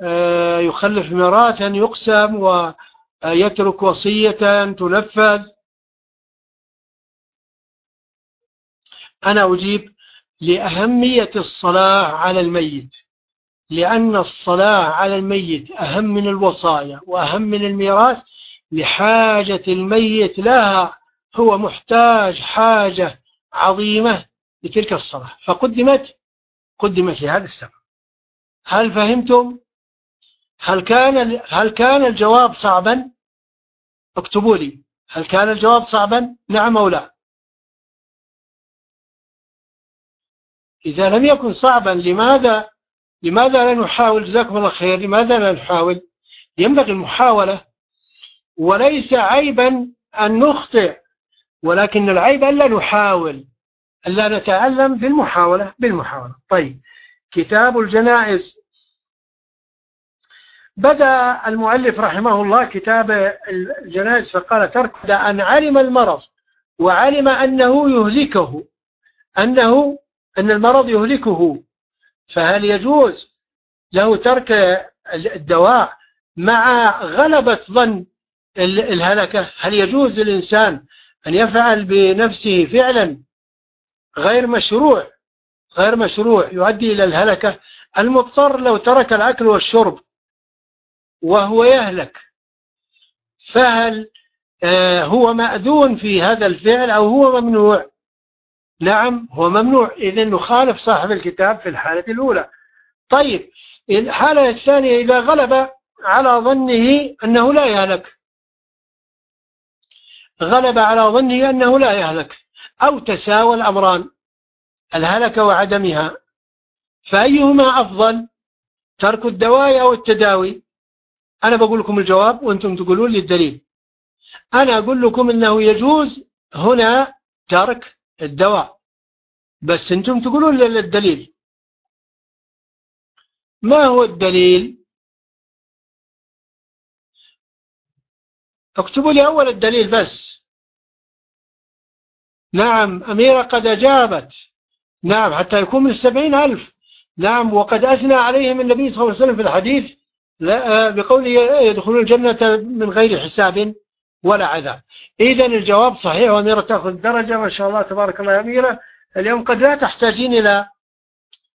آه، يخلف ميراثا يقسم ويترك وصية تنفذ. أنا أجيب لأهمية الصلاة على الميت لأن الصلاة على الميت أهم من الوصايا وأهم من الميراث لحاجة الميت لها هو محتاج حاجة عظيمة لتلك الصلاة. فقدمت قدمت لهذا السبب. هل فهمتم؟ هل كان هل كان الجواب صعبا؟ اكتبوا لي. هل كان الجواب صعبا؟ نعم أو لا؟ إذا لم يكن صعبا لماذا لماذا لا نحاول؟ جزاكم الله خير لماذا لا نحاول؟ ينبغي المحاولة وليس عيبا أن نخطئ ولكن العيب ألا نحاول ألا نتعلم بالمحاولة بالمحاولة. طيب كتاب الجنائز. بدأ المؤلف رحمه الله كتاب الجنائز فقال ترك أن علم المرض وعلم أنه يهلكه أنه أن المرض يهلكه فهل يجوز له ترك الدواء مع غلبة ظن الهلكة؟ هل يجوز للإنسان أن يفعل بنفسه فعلا غير مشروع غير مشروع يؤدي إلى الهلكة. المضطر لو ترك الأكل والشرب وهو يهلك فهل آه، هو مأذون في هذا الفعل أو هو ممنوع؟ نعم هو ممنوع. إذن نخالف صاحب الكتاب في الحالة الأولى. طيب الحالة الثانية إذا غلب على ظنه أنه لا يهلك غلب على ظنه أنه لا يهلك أو تساوى الأمران الهلكة وعدمها. فأيهما أفضل ترك الدواء أو التداوي؟ أنا بقول لكم الجواب وأنتم تقولون لي الدليل. أنا أقول لكم أنه يجوز هنا ترك الدواء بس أنتم تقولون لي الدليل. ما هو الدليل؟ اكتبوا لي أول الدليل بس. نعم أميرة قد أجابت. نعم حتى يكون من السبعين ألف. نعم وقد أثنى عليهم النبي صلى الله عليه وسلم في الحديث. بقوله يدخلون الجنة من غير حساب ولا عذاب. إذا الجواب صحيح وأميرة تأخذ درجة ما شاء الله تبارك الله يا أميرة. اليوم قد لا تحتاجين إلى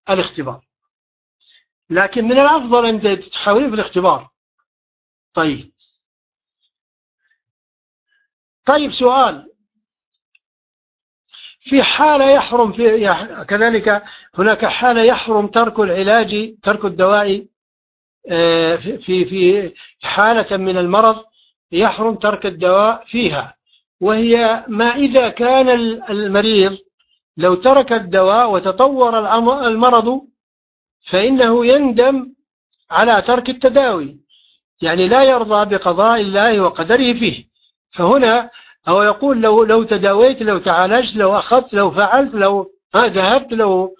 الاختبار. لكن من الأفضل أن تحاولين في الاختبار. طيب. طيب سؤال. في حالة يحرم في كذلك هناك حالة يحرم ترك العلاج ترك الدواء آه، في في حالة من المرض يحرم ترك الدواء فيها. وهي ما إذا كان المريض لو ترك الدواء وتطور المرض فإنه يندم على ترك التداوي. يعني لا يرضى بقضاء الله وقدره فيه. فهنا هو يقول لو لو تداويت لو تعالجت لو أخذت لو فعلت لو ذهبت لو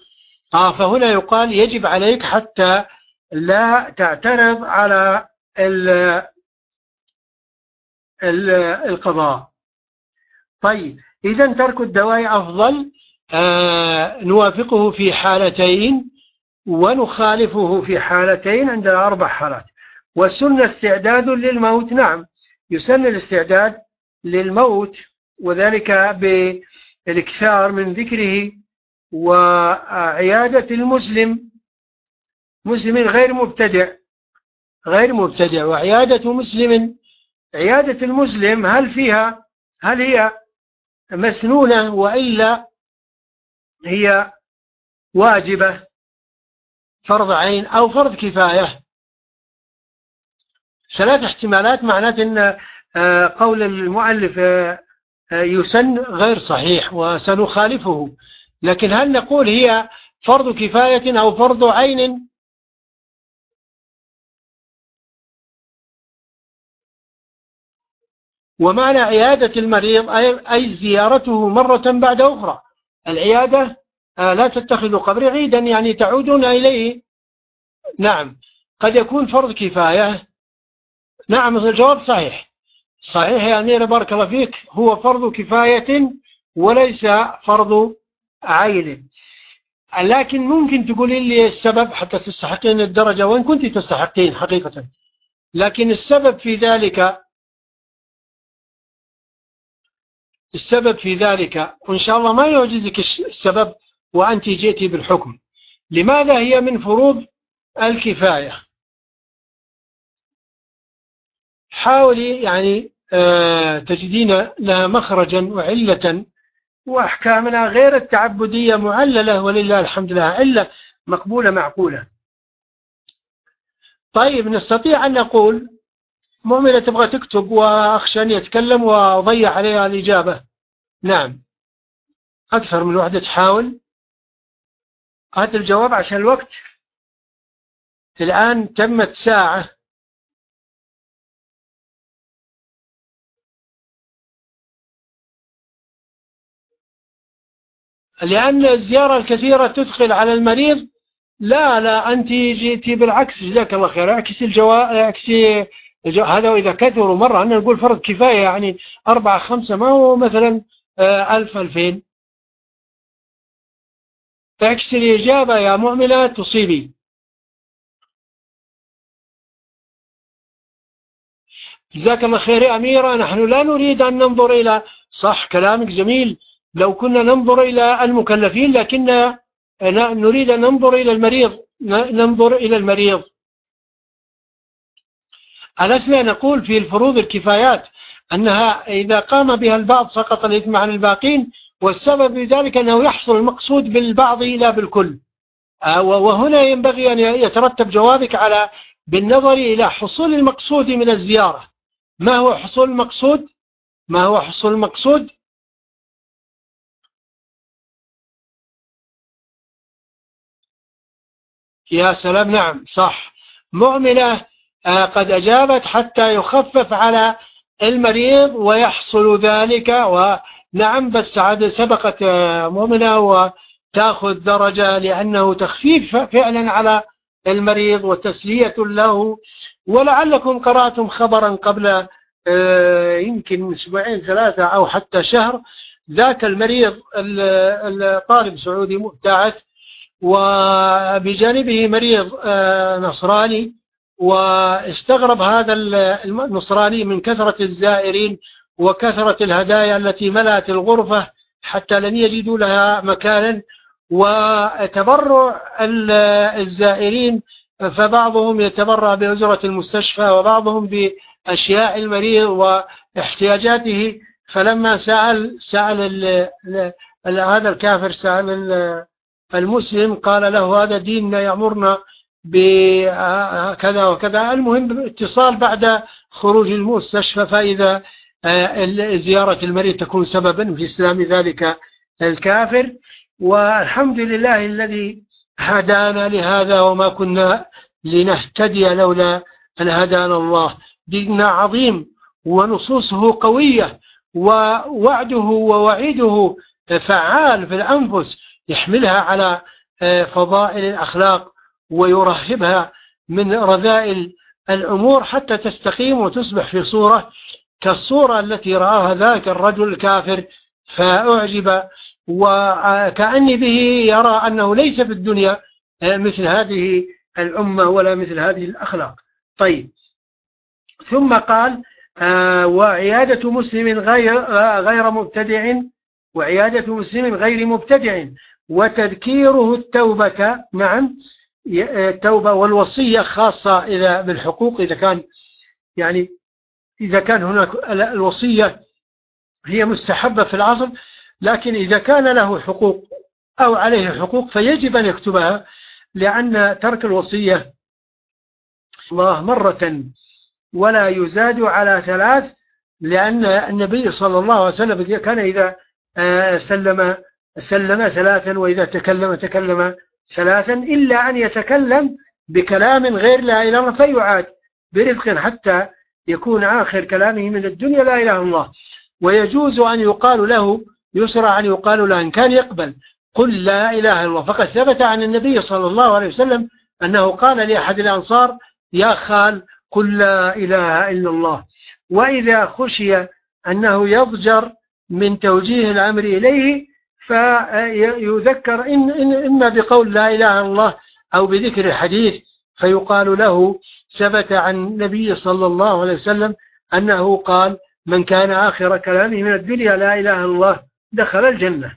آه فهنا يقال يجب عليك حتى لا تعترض على ال ال القضاء. طيب إذا ترك الدواء أفضل آه نوافقه في حالتين ونخالفه في حالتين عندنا أربع حالات. والسنة استعداد للموت نعم. يسن الاستعداد للموت وذلك بالاكثار من ذكره وعيادة المسلم. مسلم غير مبتدع غير مبتدع وعيادة مسلم عيادة المسلم هل فيها هل هي مسنونة وإلا هي واجبة؟ فرض عين أو فرض كفاية. ثلاث احتمالات معنات أن آه، قول المؤلف آه، آه، يسن غير صحيح وسنخالفه. لكن هل نقول هي فرض كفاية أو فرض عين؟ ومعنى عيادة المريض أي زيارته مرة بعد أخرى. العيادة لا تتخذوا قبر عيدا يعني تعودون إليه. نعم قد يكون فرض كفاية. نعم الجواب صحيح. صحيح يا أمير بارك الله فيك هو فرض كفاية وليس فرض عين. لكن ممكن تقولي لي السبب حتى تستحقين الدرجة وإن كنت تستحقين حقيقة. لكن السبب في ذلك السبب في ذلك وإن شاء الله ما يعجزك السبب وأنت جئتي بالحكم. لماذا هي من فروض الكفاية؟ حاولي يعني آه، تجدين لها مخرجا وعلة وأحكامنا غير التعبدية معللة ولله الحمد لله علة مقبولة معقولة. طيب نستطيع أن نقول مؤمنة تبغى تكتب وأخشى أن يتكلم وأضيع عليها الإجابة. نعم. أكثر من وحدة تحاول. هات الجواب عشان الوقت. الآن تمت ساعة. لأن الزيارة الكثيرة تدخل على المريض. لا لا أنت جيتي بالعكس جزاك الله خير اعكسي الجواب اعكسي الجو... هذا وإذا كثروا مرة أنا نقول فرض كفاية يعني أربعة خمسة ما هو مثلا آه، ألف ألفين. تعكسي الإجابة يا مؤمنة تصيبي. جزاك الله خير يا أميرة نحن لا نريد أن ننظر إلى صح كلامك جميل. لو كنا ننظر إلى المكلفين لكن نريد أن ننظر إلى المريض ننظر إلى المريض. ألسنا نقول في الفروض الكفايات أنها إذا قام بها البعض سقط الإثم عن الباقين والسبب في ذلك أنه يحصل المقصود بالبعض لا بالكل. آه، وهنا ينبغي أن يترتب جوابك على بالنظر إلى حصول المقصود من الزيارة. ما هو حصول المقصود؟ ما هو حصول المقصود؟ يا سلام نعم صح. مؤمنة آه، قد أجابت حتى يخفف على المريض ويحصل ذلك ونعم بس عاد سبقت آه، مؤمنة وتأخذ درجة لأنه تخفيف فعلا على المريض وتسلية له. ولعلكم قرأتم خبرا قبل آه، يمكن أسبوعين ثلاثة أو حتى شهر. ذاك المريض الطالب سعودي مبتعث وبجانبه مريض آه، نصراني واستغرب هذا النصراني من كثرة الزائرين وكثرة الهدايا التي ملأت الغرفة حتى لم يجدوا لها مكانا. وتبرع الزائرين فبعضهم يتبرع بأجرة المستشفى وبعضهم بأشياء المريض واحتياجاته. فلما سأل سأل هذا الكافر سأل المسلم قال له هذا ديننا يأمرنا بكذا وكذا. المهم اتصال بعد خروج المستشفى فإذا زيارة المريض تكون سببا في إسلام ذلك الكافر. والحمد لله الذي هدانا لهذا وما كنا لنهتدي لولا أن هدانا الله. ديننا عظيم ونصوصه قوية ووعده ووعيده فعال في الأنفس يحملها على آه، فضائل الأخلاق ويرهبها من رذائل الأمور حتى تستقيم وتصبح في صورة كالصورة التي رآها ذاك الرجل الكافر فأعجب وكأني به يرى أنه ليس في الدنيا آه، مثل هذه الأمة ولا مثل هذه الأخلاق. طيب. ثم قال آه، وعيادة مسلم غير غير مبتدع وعيادة مسلم غير مبتدع. وتذكيره التوبة نعم التوبة والوصية خاصة إذا بالحقوق إذا كان يعني إذا كان هناك الوصية هي مستحبة في العصر لكن إذا كان له حقوق أو عليه حقوق فيجب أن يكتبها لأن ترك الوصية الله مرة ولا يزاد على ثلاث لأن النبي صلى الله عليه وسلم كان إذا آه، سلم سلم ثلاثا وإذا تكلم تكلم ثلاثا إلا أن يتكلم بكلام غير لا إله إلا الله فيعاد برفق حتى يكون آخر كلامه من الدنيا لا إله إلا الله. ويجوز أن يقال له يسرع أن يقال له إن كان يقبل قل لا إله إلا الله. فقد ثبت عن النبي صلى الله عليه وسلم أنه قال لأحد الأنصار يا خال قل لا إله إلا الله. وإذا خشي أنه يضجر من توجيه الأمر إليه فيذكر إن إن إما بقول لا إله إلا الله أو بذكر الحديث فيقال له ثبت عن النبي صلى الله عليه وسلم أنه قال من كان آخر كلامه من الدنيا لا إله إلا الله دخل الجنة.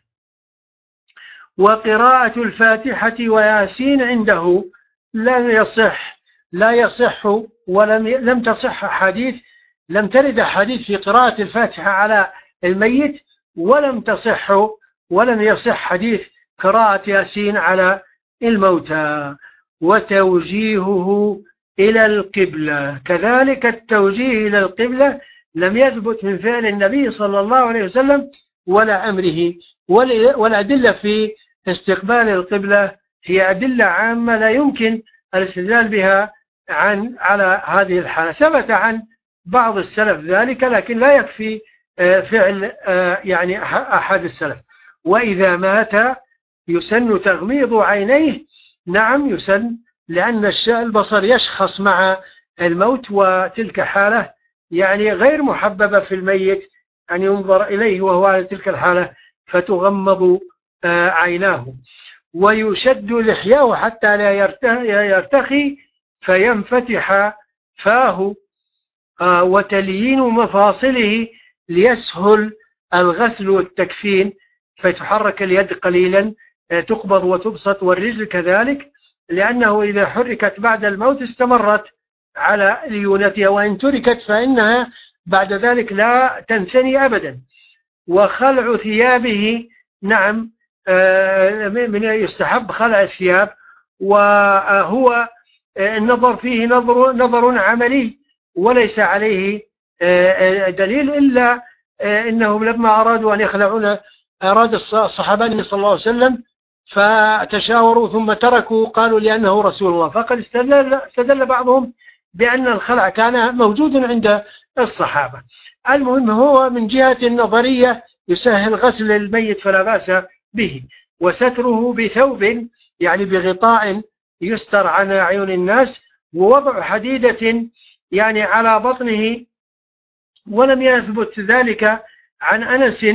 وقراءة الفاتحة وياسين عنده لم يصح لا يصح ولم لم تصح حديث لم ترد حديث في قراءة الفاتحة على الميت ولم تصح ولم يصح حديث قراءة ياسين على الموتى وتوجيهه إلى القبلة. كذلك التوجيه إلى القبلة لم يثبت من فعل النبي صلى الله عليه وسلم ولا أمره. والأدلة في استقبال القبلة. هي أدلة عامة لا يمكن الاستدلال بها عن على هذه الحالة. ثبت عن بعض السلف ذلك لكن لا يكفي آه، فعل آه، يعني أحد السلف. وإذا مات يسن تغميض عينيه. نعم يسن لأن البصر يشخص مع الموت وتلك حالة يعني غير محببة في الميت أن ينظر إليه وهو على تلك الحالة فتغمض آه، عيناه. ويشد لحياه حتى لا يرتخي فينفتح فاه آه، وتليين مفاصله ليسهل الغسل والتكفين. فتحرك اليد قليلا آه، تقبض وتبسط والرجل كذلك لأنه إذا حركت بعد الموت استمرت على ليونتها وإن تركت فإنها بعد ذلك لا تنثني أبدا. وخلع ثيابه نعم آه، من يستحب خلع الثياب وهو النظر فيه نظر, نظر عملي وليس عليه دليل إلا إنهم لما أرادوا أن يخلعون أراد الصحابة صلى الله عليه وسلم فتشاوروا ثم تركوا قالوا لأنه رسول الله. فقد استدل, استدل بعضهم بأن الخلع كان موجود عند الصحابة. المهم هو من جهة النظرية يسهل غسل الميت فلا بأس به وستره بثوب يعني بغطاء يستر عن أعين الناس ووضع حديدة يعني على بطنه ولم يثبت ذلك عن أنس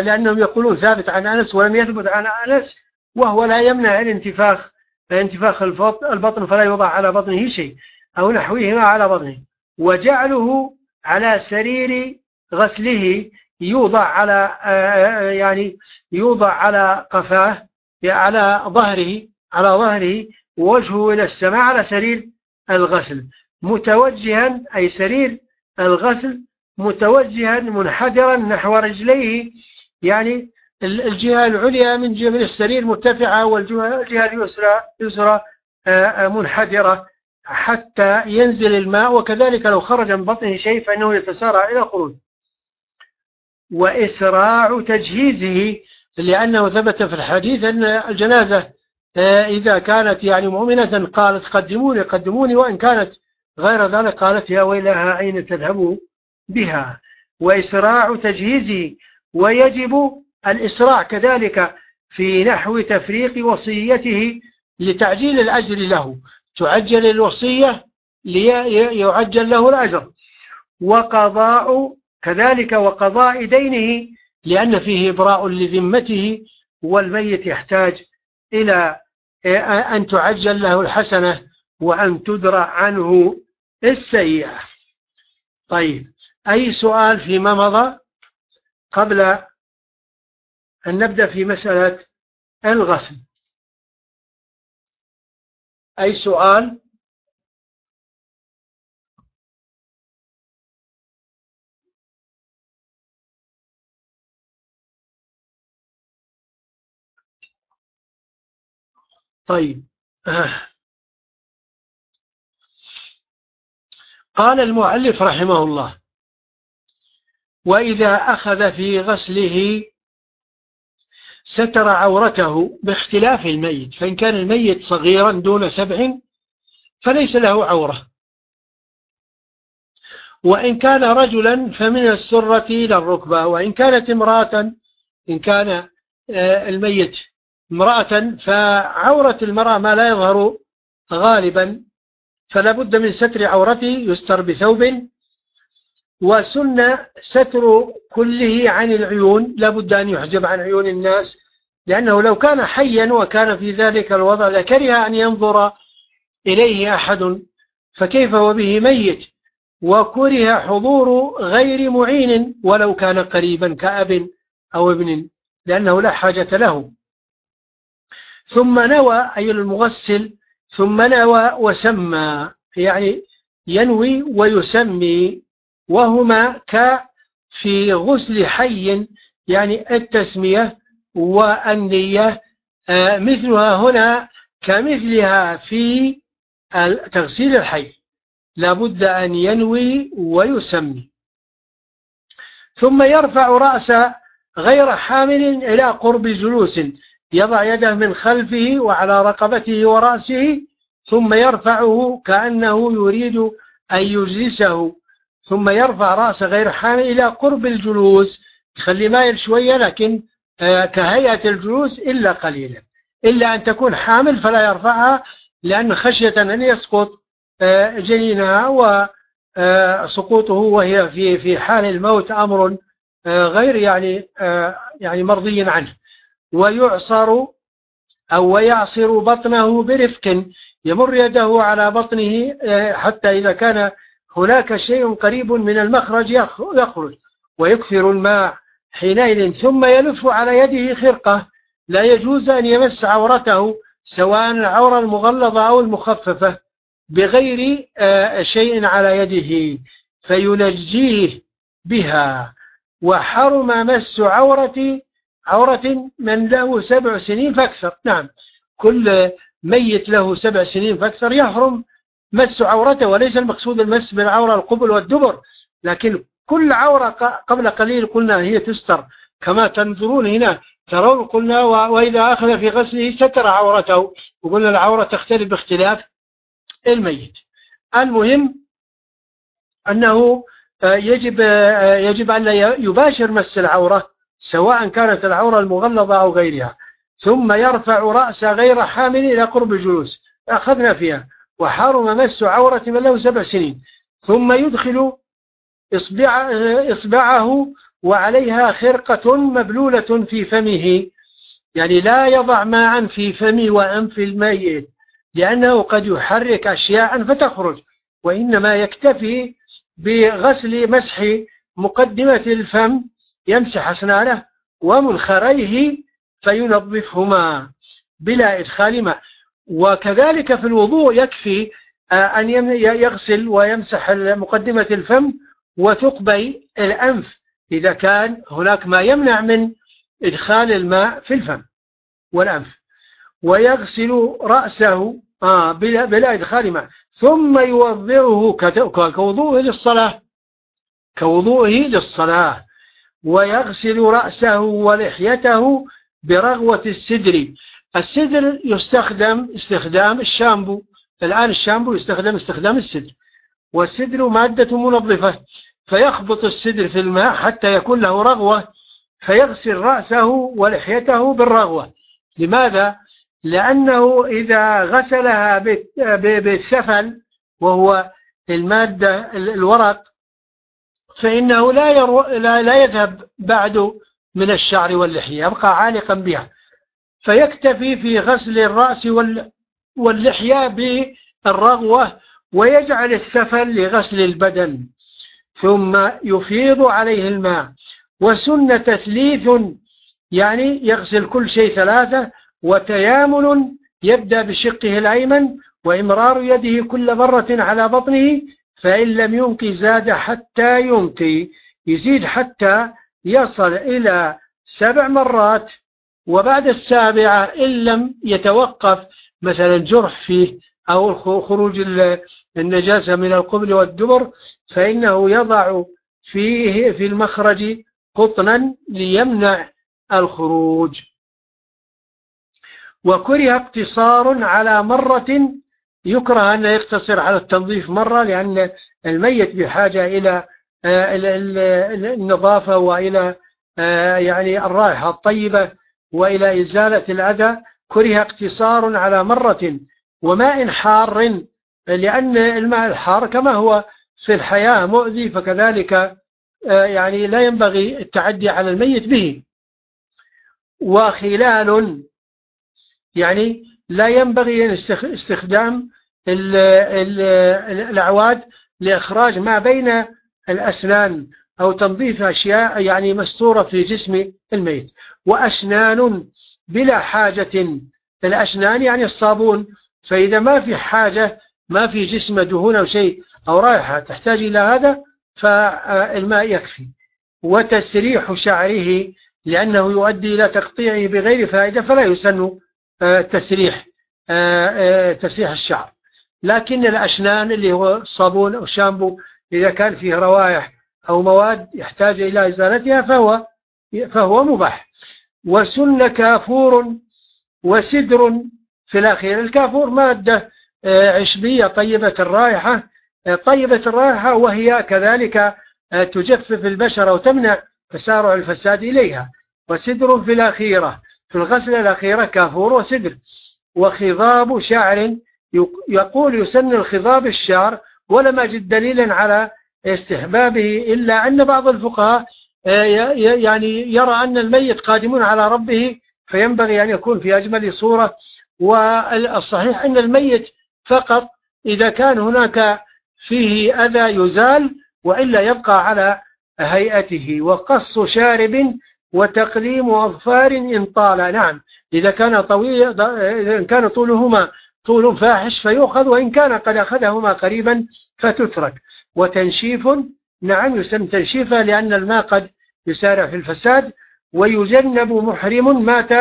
لأنهم يقولون ثابت عن أنس ولم يثبت عن أنس وهو لا يمنع الانتفاخ انتفاخ البطن فلا يوضع على بطنه شيء أو نحوهما على بطنه. وجعله على سرير غسله يوضع على آه، يعني يوضع على قفاه على ظهره على ظهره ووجهه إلى السماء على سرير الغسل. متوجها أي سرير الغسل متوجها منحدرا نحو رجليه. يعني الجهة العليا من جهة من السرير مرتفعة والجهة اليسرى يسرى آه، آه، منحدرة حتى ينزل الماء. وكذلك لو خرج من بطنه شيء فإنه يتسارع إلى الخروج. وإسراع تجهيزه لأنه ثبت في الحديث أن الجنازة آه، إذا كانت يعني مؤمنة قالت قدموني قدموني وإن كانت غير ذلك قالت يا ويلها أين تذهب؟ بها وإسراع تجهيزه ويجب الإسراع كذلك في نحو تفريق وصيته لتعجيل الأجر له. تعجل الوصية ليعجل له الأجر. وقضاء كذلك وقضاء دينه لأن فيه إبراء لذمته والميت يحتاج إلى أن تعجل له الحسنة وأن تدرى عنه السيئة. طيب. أي سؤال فيما مضى قبل أن نبدأ في مسألة الغسل؟ أي سؤال؟ طيب. قال المؤلف رحمه الله وإذا أخذ في غسله ستر عورته باختلاف الميت فإن كان الميت صغيرا دون سبع فليس له عورة. وإن كان رجلا فمن السرة إلى الركبة وإن كانت امرأة إن كان آه، الميت امرأة فعورة المرأة ما لا يظهر غالبا فلا بد من ستر عورته يستر بثوب وسن ستر كله عن العيون لا بد أن يحجب عن عيون الناس لأنه لو كان حيا وكان في ذلك الوضع لكره أن ينظر إليه أحد فكيف وبه ميت؟ وكره حضور غير معين ولو كان قريبا كأب أو ابن لأنه لا حاجة له. ثم نوى أي المغسل ثم نوى وسمى يعني ينوي ويسمي وهما ك في غسل حي يعني التسمية والنية. آه، مثلها هنا كمثلها في تغسيل الحي. لابد أن ينوي ويسمي. ثم يرفع رأسه غير حامل إلى قرب جلوس. يضع يده من خلفه وعلى رقبته ورأسه ثم يرفعه كأنه يريد أن يجلسه. ثم يرفع رأسه غير حامل إلى قرب الجلوس. يخلي مايل شوية لكن آه، كهيئة الجلوس إلا قليلا. إلا أن تكون حامل فلا يرفعها لأن خشية أن يسقط آه، جنينها وسقوطه آه، وهي في في حال الموت أمر غير يعني يعني مرضي عنه. ويعصر أو ويعصر بطنه برفق يمر يده على بطنه حتى إذا كان هناك شيء قريب من المخرج يخرج ويكثر الماء حينئذ ثم يلف على يده خرقة. لا يجوز أن يمس عورته سواء العورة المغلظة أو المخففة بغير آه، شيء على يده فينجيه بها. وحرم مس عورة عورة من له سبع سنين فأكثر. نعم كل ميت له سبع سنين فأكثر يحرم مس عورته وليس المقصود المس بالعورة القبل والدبر. لكن كل عورة قبل قليل قلنا هي تستر. كما تنظرون هنا ترون قلنا وإذا أخذ في غسله ستر عورته. وقلنا العورة تختلف باختلاف الميت. المهم أنه آه، يجب آه، يجب أن يباشر مس العورة سواء كانت العورة المغلظة أو غيرها. ثم يرفع رأسه غير حامل إلى قرب الجلوس. أخذنا فيها. وحرم مس عورة من له سبع سنين ثم يدخل إصبع إصبعه وعليها خرقة مبلولة في فمه. يعني لا يضع ماء في فم وأنف الميت لأنه قد يحرك أشياء فتخرج. وإنما يكتفي بغسل مسح مقدمة الفم يمسح أسنانه ومنخريه فينظفهما بلا إدخال ماء. وكذلك في الوضوء يكفي آه، أن يغسل ويمسح مقدمة الفم وثقبي الأنف إذا كان هناك ما يمنع من إدخال الماء في الفم والأنف. ويغسل رأسه آه بلا, بلا إدخال ماء. ثم يوضعه كوضوءه للصلاة كوضوءه للصلاة. ويغسل رأسه ولحيته برغوة السدر. السدر يستخدم استخدام الشامبو. الآن الشامبو يستخدم استخدام السدر والسدر مادة منظفة. فيخبط السدر في الماء حتى يكون له رغوة فيغسل رأسه ولحيته بالرغوة. لماذا؟ لأنه إذا غسلها بالسفل وهو المادة الورق فإنه لا, لا, لا يذهب بعد من الشعر واللحية يبقى عالقا بها. فيكتفي في غسل الرأس واللحية بالرغوة ويجعل السفل لغسل البدن. ثم يفيض عليه الماء. وسن تثليث يعني يغسل كل شيء ثلاثة وتيامن يبدأ بشقه الأيمن وإمرار يده كل مرة على بطنه فإن لم ينقي زاد حتى ينقي. يزيد حتى يصل إلى سبع مرات. وبعد السابعة إن لم يتوقف مثلا جرح فيه أو خروج النجاسة من القبل والدبر فإنه يضع فيه في المخرج قطنا ليمنع الخروج. وكره اقتصار على مرة يكره أن يقتصر على التنظيف مرة لأن الميت بحاجة إلى النظافة وإلى يعني الرائحة الطيبة وإلى إزالة الأذى كره اقتصار على مرة وماء حار لأن الماء الحار كما هو في الحياة مؤذي فكذلك آه، يعني لا ينبغي التعدي على الميت به. وخلال يعني لا ينبغي استخدام الأعواد لإخراج ما بين الأسنان أو تنظيف أشياء يعني مستورة في جسم الميت. وأسنان بلا حاجة. الأسنان يعني الصابون. فإذا ما في حاجة ما في جسم دهون أو شيء أو رائحة تحتاج إلى هذا فالماء يكفي. وتسريح شعره لأنه يؤدي إلى تقطيعه بغير فائدة فلا يسن آه، تسريح آه، آه، تسريح الشعر. لكن الأشنان اللي هو الصابون أو الشامبو إذا كان فيه روائح أو مواد يحتاج إلى إزالتها فهو فهو مباح. وسن كافور وسدر في الأخير. الكافور مادة عشبية طيبة الرائحة طيبة الرائحة وهي كذلك تجفف البشرة وتمنع تسارع الفساد إليها. وسدر في الأخيرة في الغسلة الأخيرة كافور وسدر. وخضاب شعر يقول يسن الخضاب الشعر ولم أجد دليلا على استحبابه إلا أن بعض الفقهاء آه، يعني يرى أن الميت قادمون على ربه فينبغي أن يكون في أجمل صورة. والصحيح أن الميت فقط إذا كان هناك فيه أذى يزال وإلا يبقى على هيئته. وقص شارب وتقليم أظفار إن طال. نعم إذا كان طويل إذا كان طولهما طول فاحش فيؤخذ وإن كان قد أخذهما قريبا فتترك. وتنشيف نعم يسمى تنشيفا لأن الماء قد يسارع في الفساد ويجنب محرم مات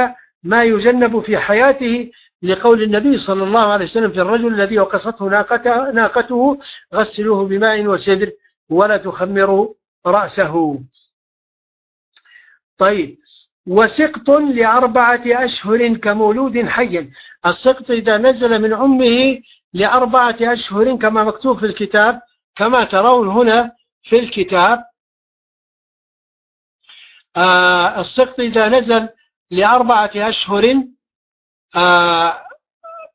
ما يجنب في حياته لقول النبي صلى الله عليه وسلم في الرجل الذي وقصته ناقته, ناقته غسلوه بماء وسدر ولا تخمروا رأسه. طيب وسقط لأربعة أشهر كمولود حي. السقط إذا نزل من أمه لأربعة أشهر كما مكتوب في الكتاب كما ترون هنا في الكتاب. آه السقط إذا نزل لأربعة أشهر آه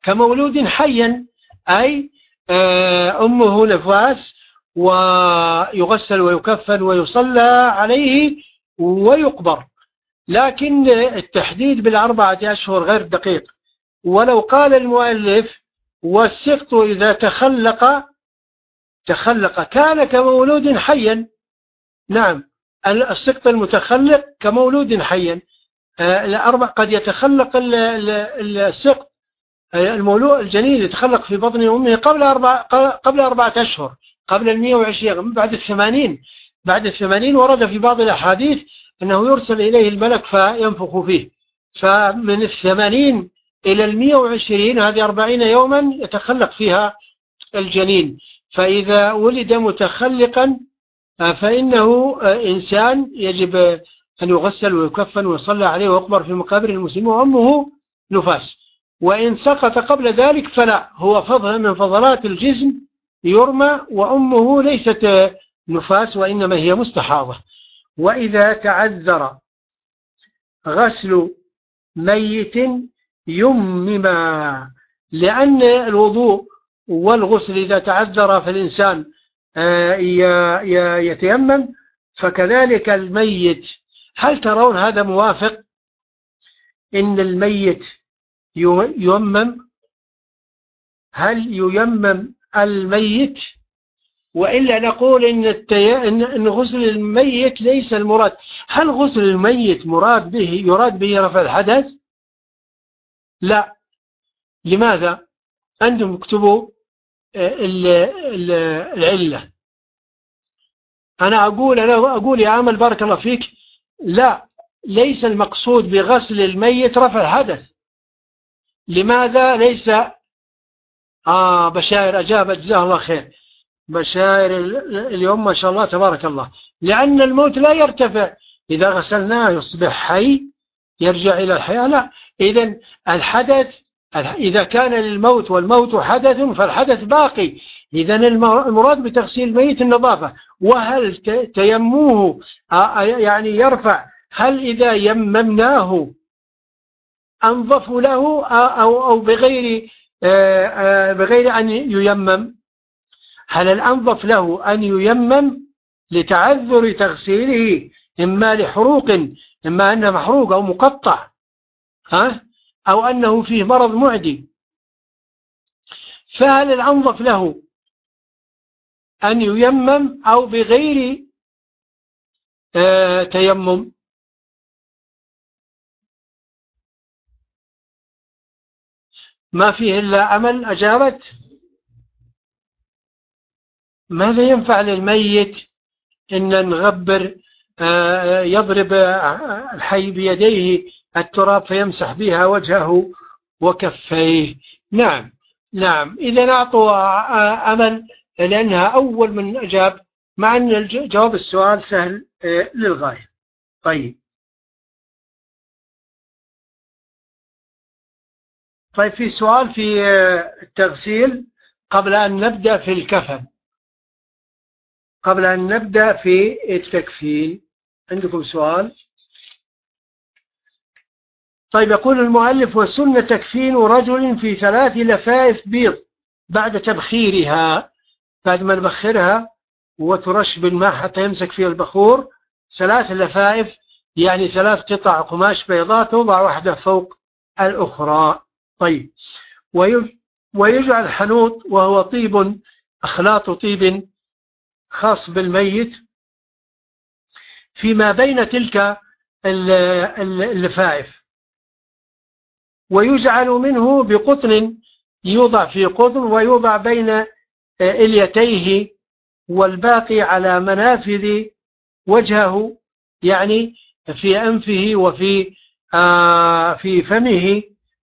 كمولود حيا أي آه أمه نفاس ويغسل ويكفن ويصلى عليه ويقبر. لكن التحديد بالأربعة أشهر غير دقيق. ولو قال المؤلف والسقط إذا تخلق تخلق كان كمولود حيا. نعم السقط المتخلق كمولود حيا. آه، الأربع قد يتخلق السقط آه، المولود الجنين يتخلق في بطن أمه قبل أربع قبل أربعة أشهر قبل المئة وعشرين بعد الثمانين بعد الثمانين ورد في بعض الأحاديث أنه يرسل إليه الملك فينفخ فيه. فمن الثمانين إلى المئة وعشرين هذه أربعين يوما يتخلق فيها الجنين. فإذا ولد متخلقا فإنه إنسان يجب أن يغسل ويكفن ويصلى عليه ويقبر في مقابر المسلمين وأمه نفاس. وإن سقط قبل ذلك فلا هو فضل من فضلات الجسم يرمى وأمه ليست نفاس وإنما هي مستحاضة. وإذا تعذر غسل ميت يمم لأن الوضوء والغسل إذا تعذر فالإنسان آه، يتيمم فكذلك الميت. هل ترون هذا موافق؟ إن الميت ييمم هل ييمم الميت؟ وإلا نقول إن, التي... إن غسل الميت ليس المراد. هل غسل الميت مراد به يراد به رفع الحدث؟ لا. لماذا؟ أنتم اكتبوا آه، العلة. أنا أقول أنا أقول يا عمل بارك الله فيك لا. ليس المقصود بغسل الميت رفع الحدث. لماذا ليس؟ آه بشائر أجابت جزاه الله خير. بشائر اليوم ما شاء الله تبارك الله. لأن الموت لا يرتفع. إذا غسلناه يصبح حي يرجع إلى الحياة لا. إذا الحدث إذا كان للموت والموت حدث فالحدث باقي. إذا المراد بتغسيل الميت النظافة. وهل تيموه يعني يرفع. هل إذا يممناه أنظف له أو أو بغير بغير أن ييمم؟ هل الأنظف له أن ييمم لتعذر تغسيله إما لحروق إما أنه محروق أو مقطع ها؟ أو أنه فيه مرض معدي. فهل الأنظف له أن ييمم أو بغير آه تيمم؟ ما فيه إلا أمل أجابت. ماذا ينفع للميت إن نغبر آه، يضرب الحي بيديه التراب فيمسح بها وجهه وكفيه؟ نعم نعم. إذا أعطوا أمل لأنها أول من أجاب مع أن جواب السؤال سهل آه، للغاية. طيب. طيب في سؤال في آه، التغسيل قبل أن نبدأ في الكفن. قبل أن نبدأ في التكفين عندكم سؤال؟ طيب يقول المؤلف والسنة تكفين رجل في ثلاث لفائف بيض بعد تبخيرها. بعد ما نبخرها وترش بالماء حتى يمسك فيها البخور ثلاث لفائف يعني ثلاث قطع قماش بيضاء توضع واحدة فوق الأخرى. طيب ويجعل حنوط وهو طيب أخلاط طيب خاص بالميت فيما بين تلك اللفائف. ويجعل منه بقطن يوضع في قطن ويوضع بين إليتيه والباقي على منافذ وجهه يعني في أنفه وفي آه في فمه.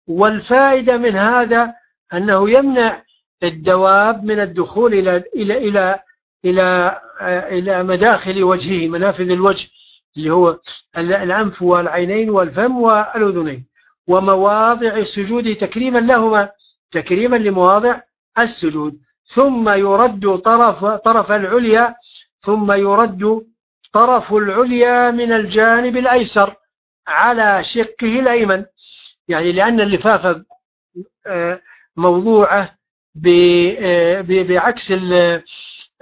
والفائدة من هذا أنه يمنع الدواب من الدخول إلى إلى إلى إلى إلى مداخل وجهه منافذ الوجه اللي هو الأنف والعينين والفم والأذنين ومواضع السجود تكريما لهما تكريما لمواضع السجود. ثم يرد طرف طرف العليا ثم يرد طرف العليا من الجانب الأيسر على شقه الأيمن. يعني لأن اللفافة آه، موضوعة آه، بعكس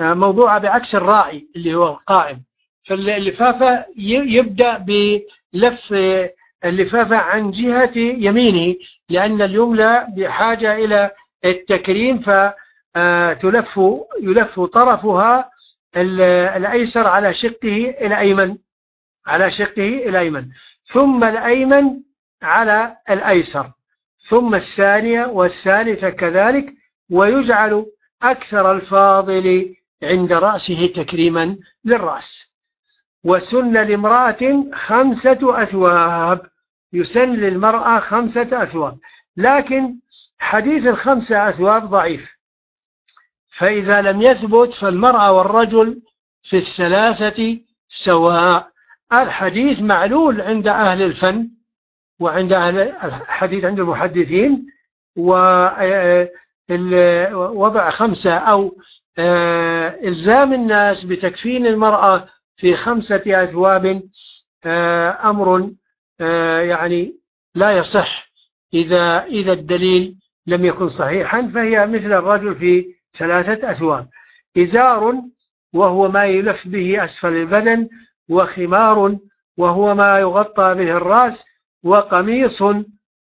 موضوعة بعكس الراعي اللي هو القائم. فاللفافة يبدأ بلف اللفافة عن جهة يمينه لأن اليمنى بحاجة إلى التكريم فتلف يلف طرفها الأيسر على شقه الأيمن على شقه الأيمن ثم الأيمن على الأيسر. ثم الثانية والثالثة كذلك ويجعل أكثر الفاضل عند رأسه تكريما للرأس. وسن لامرأة خمسة أثواب. يسن للمرأة خمسة أثواب. لكن حديث الخمسة أثواب ضعيف. فإذا لم يثبت فالمرأة والرجل في الثلاثة سواء. الحديث معلول عند أهل الفن وعند أهل الحديث عند المحدثين. ووضع خمسة أو آه، إلزام الناس بتكفين المرأة في خمسة أثواب آه، أمر آه، يعني لا يصح. إذا إذا الدليل لم يكن صحيحا فهي مثل الرجل في ثلاثة أثواب إزار وهو ما يلف به أسفل البدن وخمار وهو ما يغطى به الرأس وقميص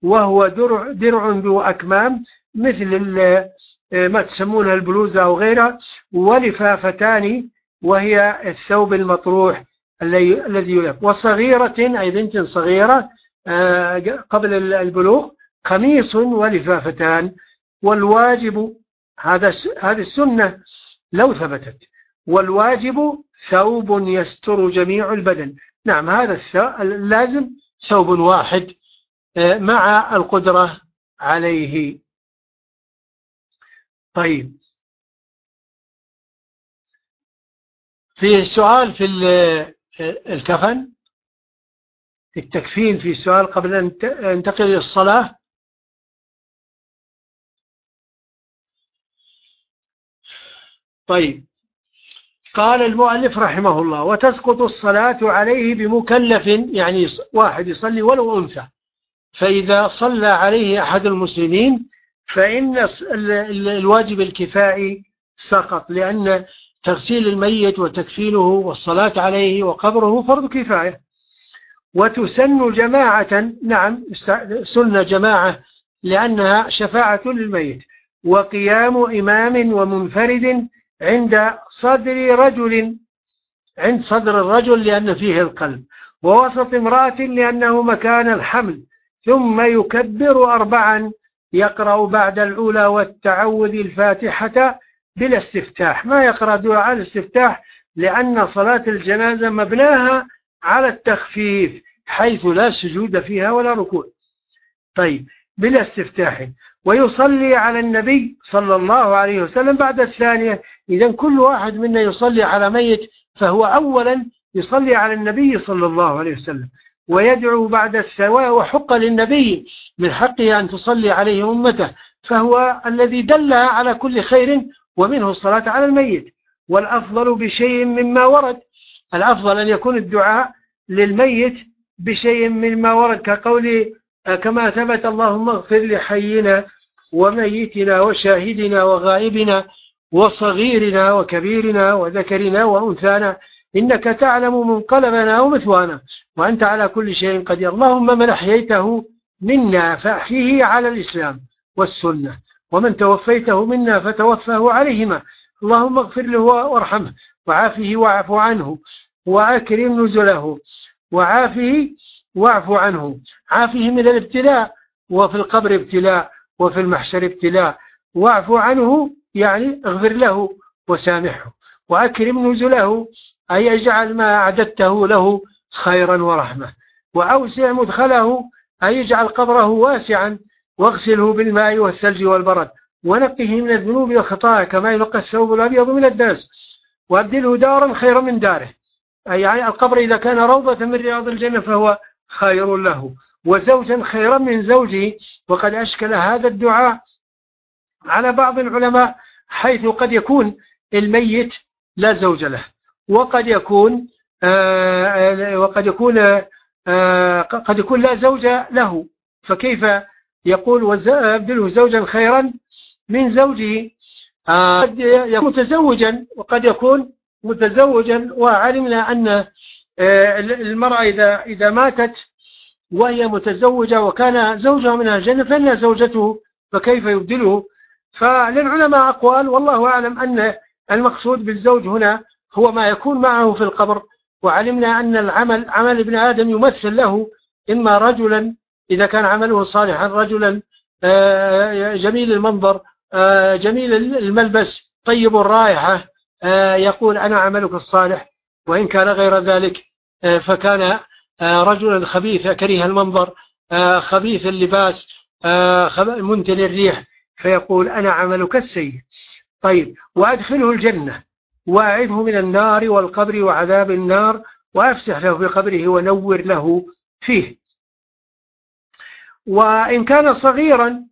وهو درع, درع ذو أكمام مثل ما تسمونها البلوزة أو غيرها ولفافتان وهي الثوب المطروح الذي يلف. وصغيرة أي بنت صغيرة آه، قبل البلوغ قميص ولفافتان. والواجب هذا هذه السنة لو ثبتت. والواجب ثوب يستر جميع البدن. نعم هذا اللازم ثوب واحد آه، مع القدرة عليه. طيب. في سؤال في الكفن. التكفين في سؤال قبل أن أنتقل للصلاة طيب. قال المؤلف رحمه الله وتسقط الصلاة عليه بمكلف يعني واحد يصلي ولو أنثى. فإذا صلى عليه أحد المسلمين فإن الواجب الكفائي سقط لأن تغسيل الميت وتكفينه والصلاة عليه وقبره فرض كفاية. وتسن جماعة نعم سنة جماعة لأنها شفاعة للميت وقيام إمام ومنفرد عند صدر رجل عند صدر الرجل لأن فيه القلب ووسط امرأة لأنه مكان الحمل ثم يكبر أربعا يقرأ بعد الأولى والتعوذ الفاتحة بلا استفتاح. ما يقرأ دعاء الاستفتاح لأن صلاة الجنازة مبناها على التخفيف حيث لا سجود فيها ولا ركوع. طيب بلا استفتاح. ويصلي على النبي صلى الله عليه وسلم بعد الثانية. إذا كل واحد منا يصلي على ميت فهو أولا يصلي على النبي صلى الله عليه وسلم. ويدعو بعد الثواء وحق للنبي من حقه أن تصلي عليه أمته فهو الذي دل على كل خير ومنه الصلاة على الميت. والأفضل بشيء مما ورد الأفضل أن يكون الدعاء للميت بشيء مما ورد كقول كما ثبت اللهم اغفر لحينا وميتنا وشاهدنا وغائبنا وصغيرنا وكبيرنا وذكرنا وأنثانا إنك تعلم منقلبنا ومثوانا وأنت على كل شيء قدير. اللهم من أحييته منا فأحيه على الإسلام والسنة ومن توفيته منا فتوفاه عليهما. اللهم اغفر له وارحمه وعافه واعف عنه وأكرم نزله وعافه واعف عنه. عافه من الابتلاء وفي القبر ابتلاء وفي المحشر ابتلاء. واعف عنه يعني اغفر له وسامحه وأكرم نزله أي اجعل ما أعددته له خيرا ورحمة. وأوسع مدخله أي اجعل قبره واسعا واغسله بالماء والثلج والبرد. ونقه من الذنوب والخطايا كما ينقى الثوب الأبيض من الدنس. وأبدله دارا خيرا من داره. أي القبر إذا كان روضة من رياض الجنة فهو خير له. وزوجا خيرا من زوجه. وقد أشكل هذا الدعاء على بعض العلماء حيث قد يكون الميت لا زوج له. وقد يكون آه، وقد يكون آه، قد يكون لا زوج له. فكيف يقول أبدله زوجا خيرا من زوجه؟ آه، قد يكون متزوجا وقد يكون متزوجا. وعلمنا أن المرأة إذا إذا ماتت وهي متزوجة وكان زوجها من الجنة فإنها زوجته فكيف يبدله؟ فللعلماء أقوال والله أعلم أن المقصود بالزوج هنا هو ما يكون معه في القبر وعلمنا أن العمل عمل ابن آدم يمثل له إما رجلا إذا كان عمله صالحا رجلا آه، جميل المنظر آه، جميل الملبس طيب الرائحة آه، يقول أنا عملك الصالح وإن كان غير ذلك فكان رجلا خبيث كريه المنظر خبيث اللباس منتن الريح فيقول أنا عملك السيء. طيب وأدخله الجنة. وأعذه من النار والقبر وعذاب النار وأفسح له في قبره ونور له فيه. وإن كان صغيرا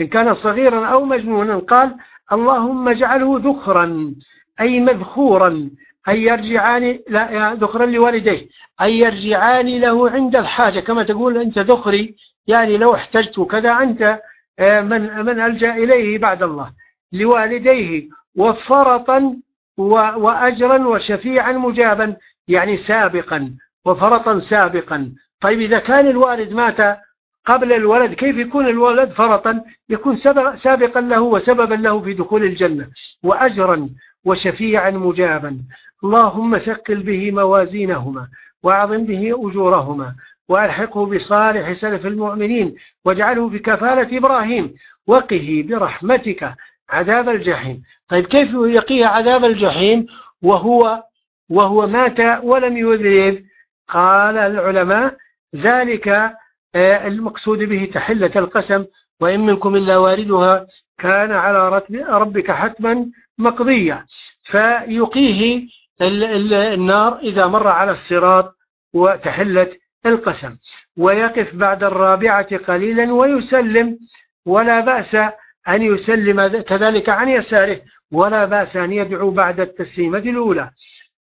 إن كان صغيرا أو مجنونا قال اللهم اجعله ذخرا أي مذخورا أي يرجعان لا ذخرا لوالديه أي يرجعان له عند الحاجة. كما تقول أنت ذخري يعني لو احتجت كذا أنت آه، من من ألجأ إليه بعد الله لوالديه وفرطا وأجرا وشفيعا مجابا يعني سابقا وفرطا سابقا. طيب إذا كان الوالد مات قبل الولد كيف يكون الولد فرطا؟ يكون سابقا له وسببا له في دخول الجنة. وأجرا وشفيعا مجابا. اللهم ثقل به موازينهما وأعظم به أجورهما وألحقه بصالح سلف المؤمنين واجعله في كفالة إبراهيم. وقه برحمتك عذاب الجحيم. طيب كيف يقيه عذاب الجحيم؟ وهو وهو مات ولم يذنب قال العلماء ذلك آه، المقصود به تحلة القسم وإن منكم إلا واردها كان على ربك حتما مقضيا فيقيه النار إذا مر على الصراط وتحلة القسم. ويقف بعد الرابعة قليلا ويسلم ولا بأس أن يسلم كذلك عن يساره ولا بأس أن يدعو بعد التسليمة الأولى.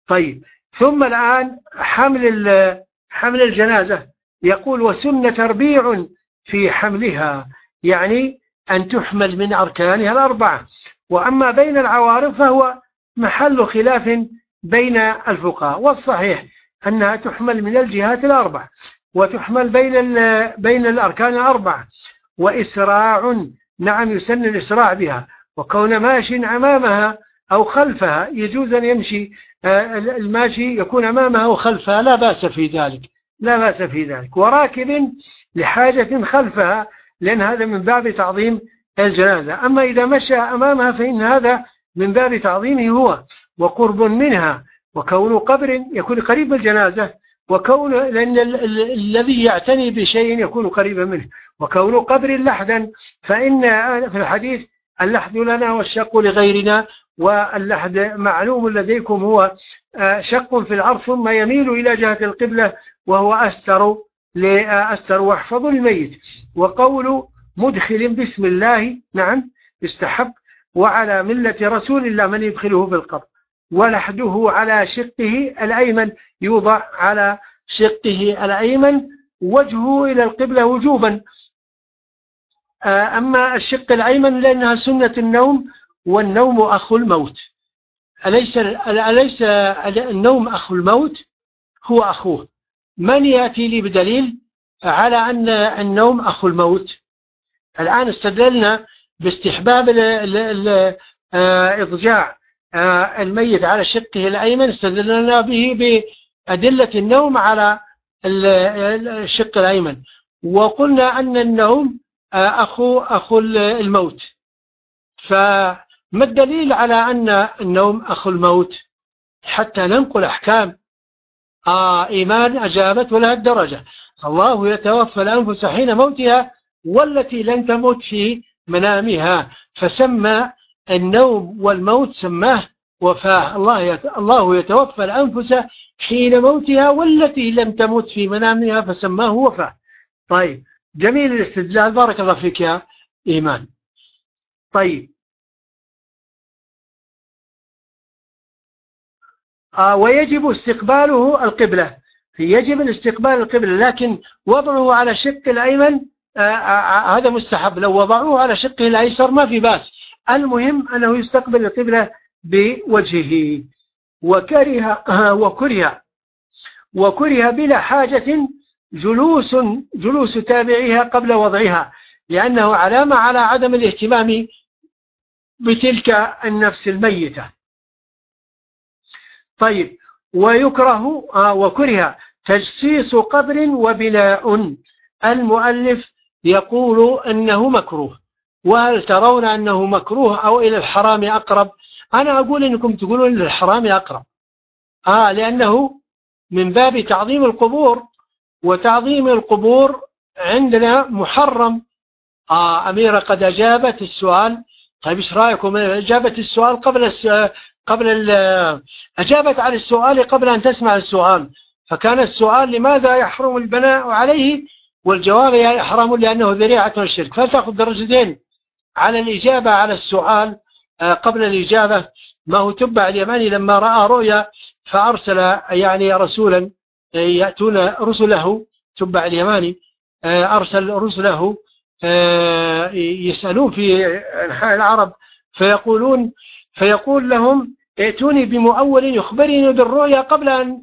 طيب ثم الآن حمل حمل الجنازة. يقول وسن تربيع في حملها. يعني أن تحمل من أركانها الأربعة. وأما بين العوارض فهو محل خلاف بين الفقهاء. والصحيح أنها تحمل من الجهات الأربع وتحمل بين بين الأركان الأربعة. وإسراع نعم يسن الإسراع بها وكون ماش أمامها أو خلفها يجوز أن يمشي آه، الماشي يكون أمامها أو خلفها لا بأس في ذلك لا بأس في ذلك وراكب لحاجة خلفها لأن هذا من باب تعظيم الجنازة أما إذا مشى أمامها فإن هذا من باب تعظيمه هو وقرب منها وكون قبر يكون قريب الجنازة وكون لأن الذي يعتني بشيء يكون قريبا منه. وكون قبر لحدا فإن في الحديث اللحد لنا والشق لغيرنا واللحد معلوم لديكم هو آه، شق في العرض ثم يميل إلى جهة القبلة وهو أستر لأستر واحفظ الميت. وقول مدخل بسم الله نعم استحب وعلى ملة رسول الله من يدخله في القبر. ولحده على شقه الأيمن يوضع على شقه الأيمن وجهه إلى القبلة وجوبا. آه، أما الشق الأيمن لأنها سنة النوم والنوم أخو الموت. أليس, أليس النوم أخو الموت؟ هو أخوه. من يأتي لي بدليل؟ على أن النوم أخو الموت. الآن استدلنا باستحباب إضجاع آه، الميت على شقه الأيمن استدلنا به بأدلة النوم على الشق الأيمن. وقلنا أن النوم آه، أخو أخو الموت. فما الدليل على أن النوم أخو الموت؟ حتى ننقل أحكام. آه إيمان أجابت ولها الدرجة. الله يتوفى الأنفس حين موتها والتي لن تموت في منامها. فسمى النوم والموت سماه وفاه. الله الله يتوفى الأنفس حين موتها والتي لم تمت في منامها فسماه وفاه. طيب جميل الاستدلال. بارك الله فيك يا إيمان. طيب. آه ويجب استقباله القبلة. يجب الاستقبال القبلة لكن وضعه على شق الأيمن آه آه هذا مستحب. لو وضعوه على شقه الأيسر ما في بأس. المهم أنه يستقبل القبلة بوجهه وكره وكره وكره بلا حاجة جلوس جلوس تابعيها قبل وضعها لأنه علامة على عدم الاهتمام بتلك النفس الميتة. طيب ويكره آه، وكره تجسيس قبر وبناء المؤلف يقول أنه مكروه. وهل ترون أنه مكروه أو إلى الحرام أقرب؟ أنا أقول أنكم تقولون إلى الحرام أقرب. آه لأنه من باب تعظيم القبور وتعظيم القبور عندنا محرم. آه أميرة قد أجابت السؤال. طيب إيش رأيكم؟ أجابت السؤال قبل قبل أجابت على السؤال قبل أن تسمع السؤال. فكان السؤال لماذا يحرم البناء عليه؟ والجواب يحرم لأنه ذريعة الشرك. فلتأخذ درجتين على الإجابة على السؤال آه، قبل الإجابة ما هو تبع اليماني لما رأى رؤيا فأرسل يعني رسولا آه، يأتون رسله تبع اليماني آه، أرسل رسله يسألون في أنحاء العرب فيقولون فيقول لهم ائتوني بمؤول يخبرني بالرؤيا قبل أن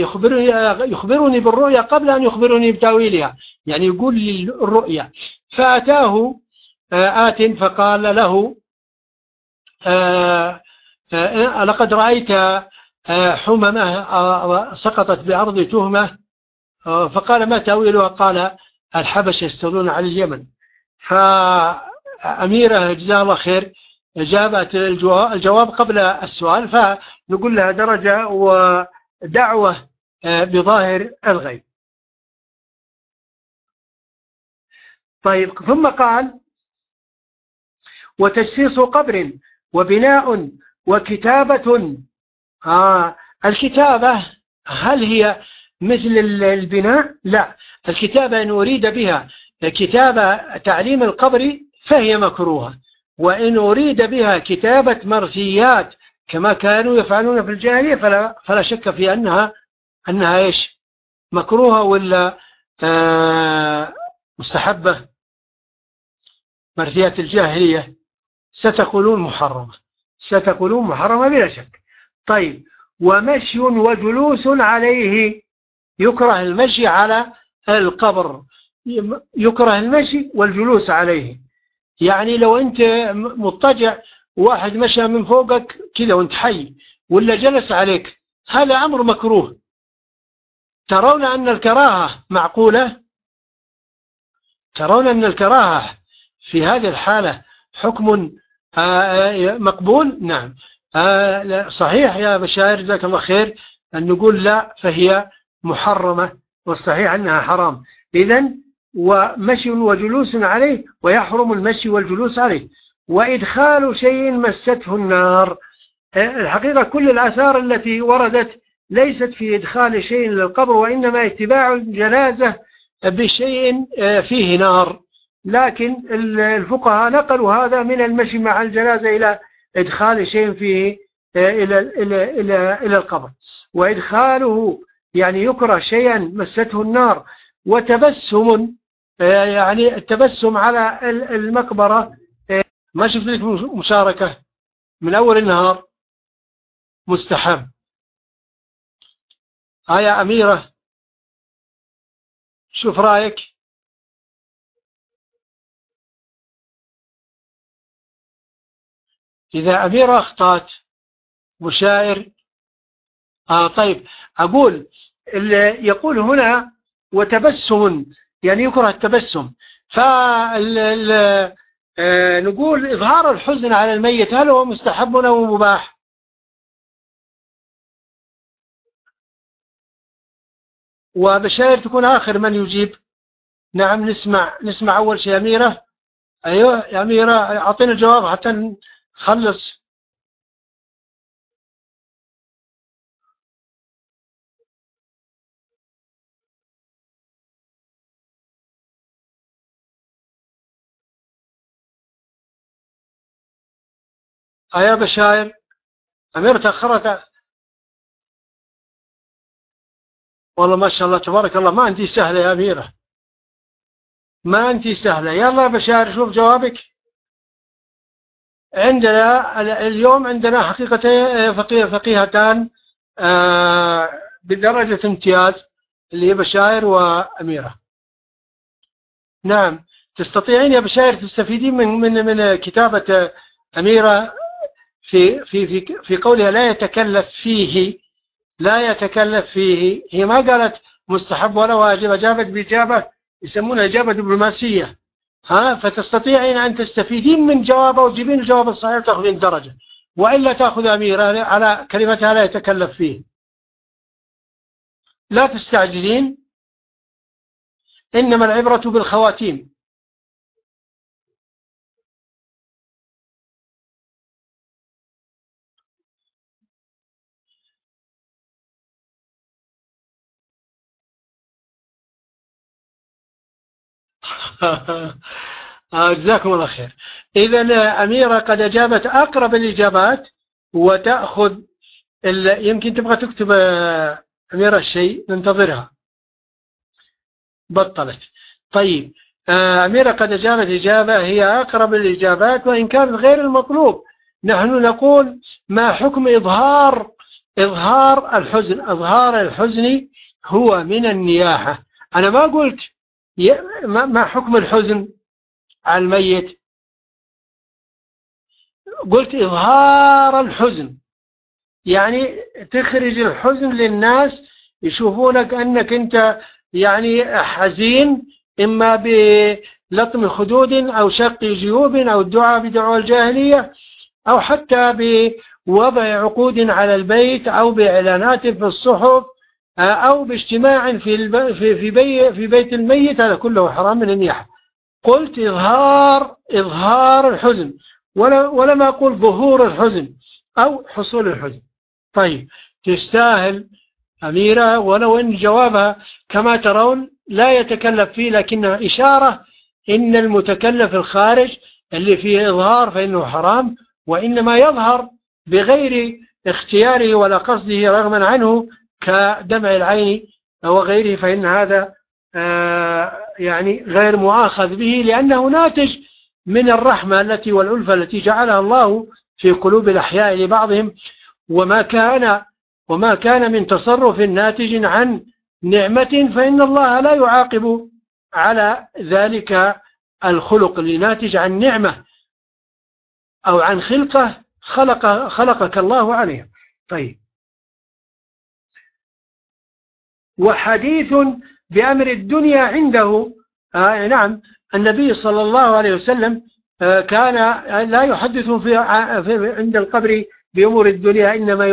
يخبرني, يخبرني بالرؤيا قبل أن يخبرني بتأويلها. يعني يقول لي الرؤيا فأتاه آت فقال له آه، آه، لقد رأيت آه، حممة سقطت بأرض تهمة. فقال ما تأويلها؟ قال الحبش يستولون على اليمن. فأميرة جزاه الله خير جابت الجواب قبل السؤال فنقول لها درجة ودعوة بظاهر الغيب. طيب ثم قال وتجسيس قبر وبناء وكتابة. آه الكتابة هل هي مثل البناء؟ لا. الكتابة إن أريد بها كتابة تعليم القبر فهي مكروهة. وإن أريد بها كتابة مرثيات كما كانوا يفعلون في الجاهلية فلا, فلا شك في أنها أنها إيش؟ مكروهة ولا آه مستحبة. مرثيات الجاهلية. ستقولون محرمة. ستقولون محرمة بلا شك. طيب ومشي وجلوس عليه. يكره المشي على القبر. يكره المشي والجلوس عليه. يعني لو أنت مضطجع واحد مشى من فوقك كذا وأنت حي ولا جلس عليك هذا أمر مكروه. ترون أن الكراهة معقولة؟ ترون أن الكراهة في هذه الحالة حكم آه، آه، مقبول؟ نعم. آه، صحيح يا بشائر جزاك الله خير أن نقول لا فهي محرمة والصحيح أنها حرام. إذا ومشي وجلوس عليه ويحرم المشي والجلوس عليه. وإدخال شيء مسته النار. الحقيقة كل الآثار التي وردت ليست في إدخال شيء للقبر وإنما اتباع الجنازة بشيء فيه نار. لكن الفقهاء نقلوا هذا من المشي مع الجنازة إلى إدخال شيء فيه إلى, إلى, إلى, إلى القبر. وإدخاله يعني يكره شيئا مسته النار. وتبسم يعني التبسم على المقبرة ما شفت لك مشاركة؟ من أول النهار. مستحب. آية أميرة. شوف رأيك. إذا أميرة أخطأت مشاعر آه طيب أقول يقول هنا وتبسم يعني يكره التبسم. فنقول آه، إظهار الحزن على الميت هل هو مستحب أو مباح؟ وبشاير تكون آخر من يجيب. نعم نسمع نسمع أول شيء أميرة. أيوة يا أميرة أعطينا الجواب حتى نخلص أيا بشاير أمير تأخرت والله ما شاء الله تبارك الله ما أنت سهلة يا أميرة. ما أنت سهلة. يلا بشاير شوف جوابك. عندنا اليوم عندنا حقيقة فقيه فقيهتان آه، بدرجة امتياز اللي هي بشاير وأميرة. نعم. تستطيعين يا بشاير تستفيدين من من من كتابة أميرة في في في في قولها لا يتكلف فيه لا يتكلف فيه. هي ما قالت مستحب ولا واجب أجابت بإجابة يسمونها إجابة دبلوماسية. ها فتستطيعين أن تستفيدين من جوابه وتجيبين الجواب الصحيح تأخذين درجة وإلا تأخذ أميرة على كلمتها لا يتكلف فيه. لا تستعجلين. إنما العبرة بالخواتيم. جزاكم الله خير. إذا أميرة قد أجابت أقرب الإجابات وتأخذ يمكن تبغى تكتب آه، أميرة الشيء ننتظرها. بطلت. طيب آه، أميرة قد أجابت إجابة هي أقرب الإجابات وإن كانت غير المطلوب. نحن نقول ما حكم إظهار إظهار الحزن؟ إظهار الحزن هو من النياحة. أنا ما قلت ما حكم الحزن على الميت؟ قلت إظهار الحزن. يعني تخرج الحزن للناس يشوفونك أنك أنت يعني حزين إما بلطم خدود أو شق جيوب أو الدعاء بدعوى الجاهلية أو حتى بوضع عقود على البيت أو بإعلانات في الصحف أو باجتماع في في بي في بيت الميت هذا كله حرام من النياحة قلت إظهار إظهار الحزن. ولا ولم أقول ظهور الحزن أو حصول الحزن. طيب تستاهل أميرة ولو أن جوابها. كما ترون لا يتكلف فيه لكنها إشارة إن المتكلف الخارج اللي فيه إظهار فإنه حرام وإنما يظهر بغير اختياره ولا قصده رغما عنه كدمع العين وغيره فإن هذا آه، يعني غير مؤاخذ به لأنه ناتج من الرحمة التي والألفة التي جعلها الله في قلوب الأحياء لبعضهم. وما كان وما كان من تصرف ناتج عن نعمة فإن الله لا يعاقب على ذلك الخلق. اللي ناتج عن نعمة أو عن خلقة خلق خلقك الله عليها. طيب. وحديث بأمر الدنيا عنده. آه نعم. النبي صلى الله عليه وسلم آه كان لا يحدث في عند القبر بأمور الدنيا إنما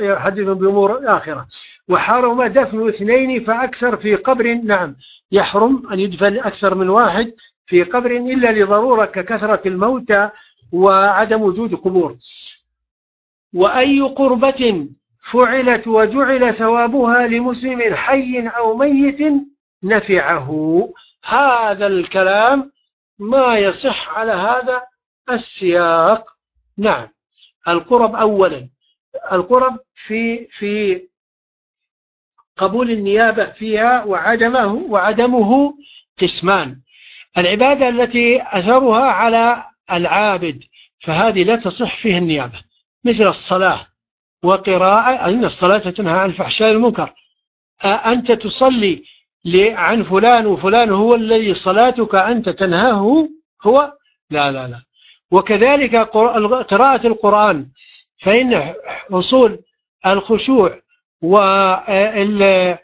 يحدث بأمور الآخرة. وحرم دفن اثنين فأكثر في قبر نعم. يحرم أن يدفن أكثر من واحد في قبر إلا لضرورة ككثرة الموتى وعدم وجود قبور. وأي قربة فعلت وجعل ثوابها لمسلم حي أو ميت نفعه. هذا الكلام ما يصح على هذا السياق. نعم القرب أولا. القرب في في قبول النيابة فيها وعدمه وعدمه قسمان. العبادة التي أثرها على العابد فهذه لا تصح فيها النيابة مثل الصلاة. وقراءة أن الصلاة تنهى عن الفحشاء المنكر أنت تصلي عن فلان وفلان هو الذي صلاتك أنت تنهاه هو؟ لا لا لا. وكذلك قراءة القرآن. فإن حصول الخشوع وال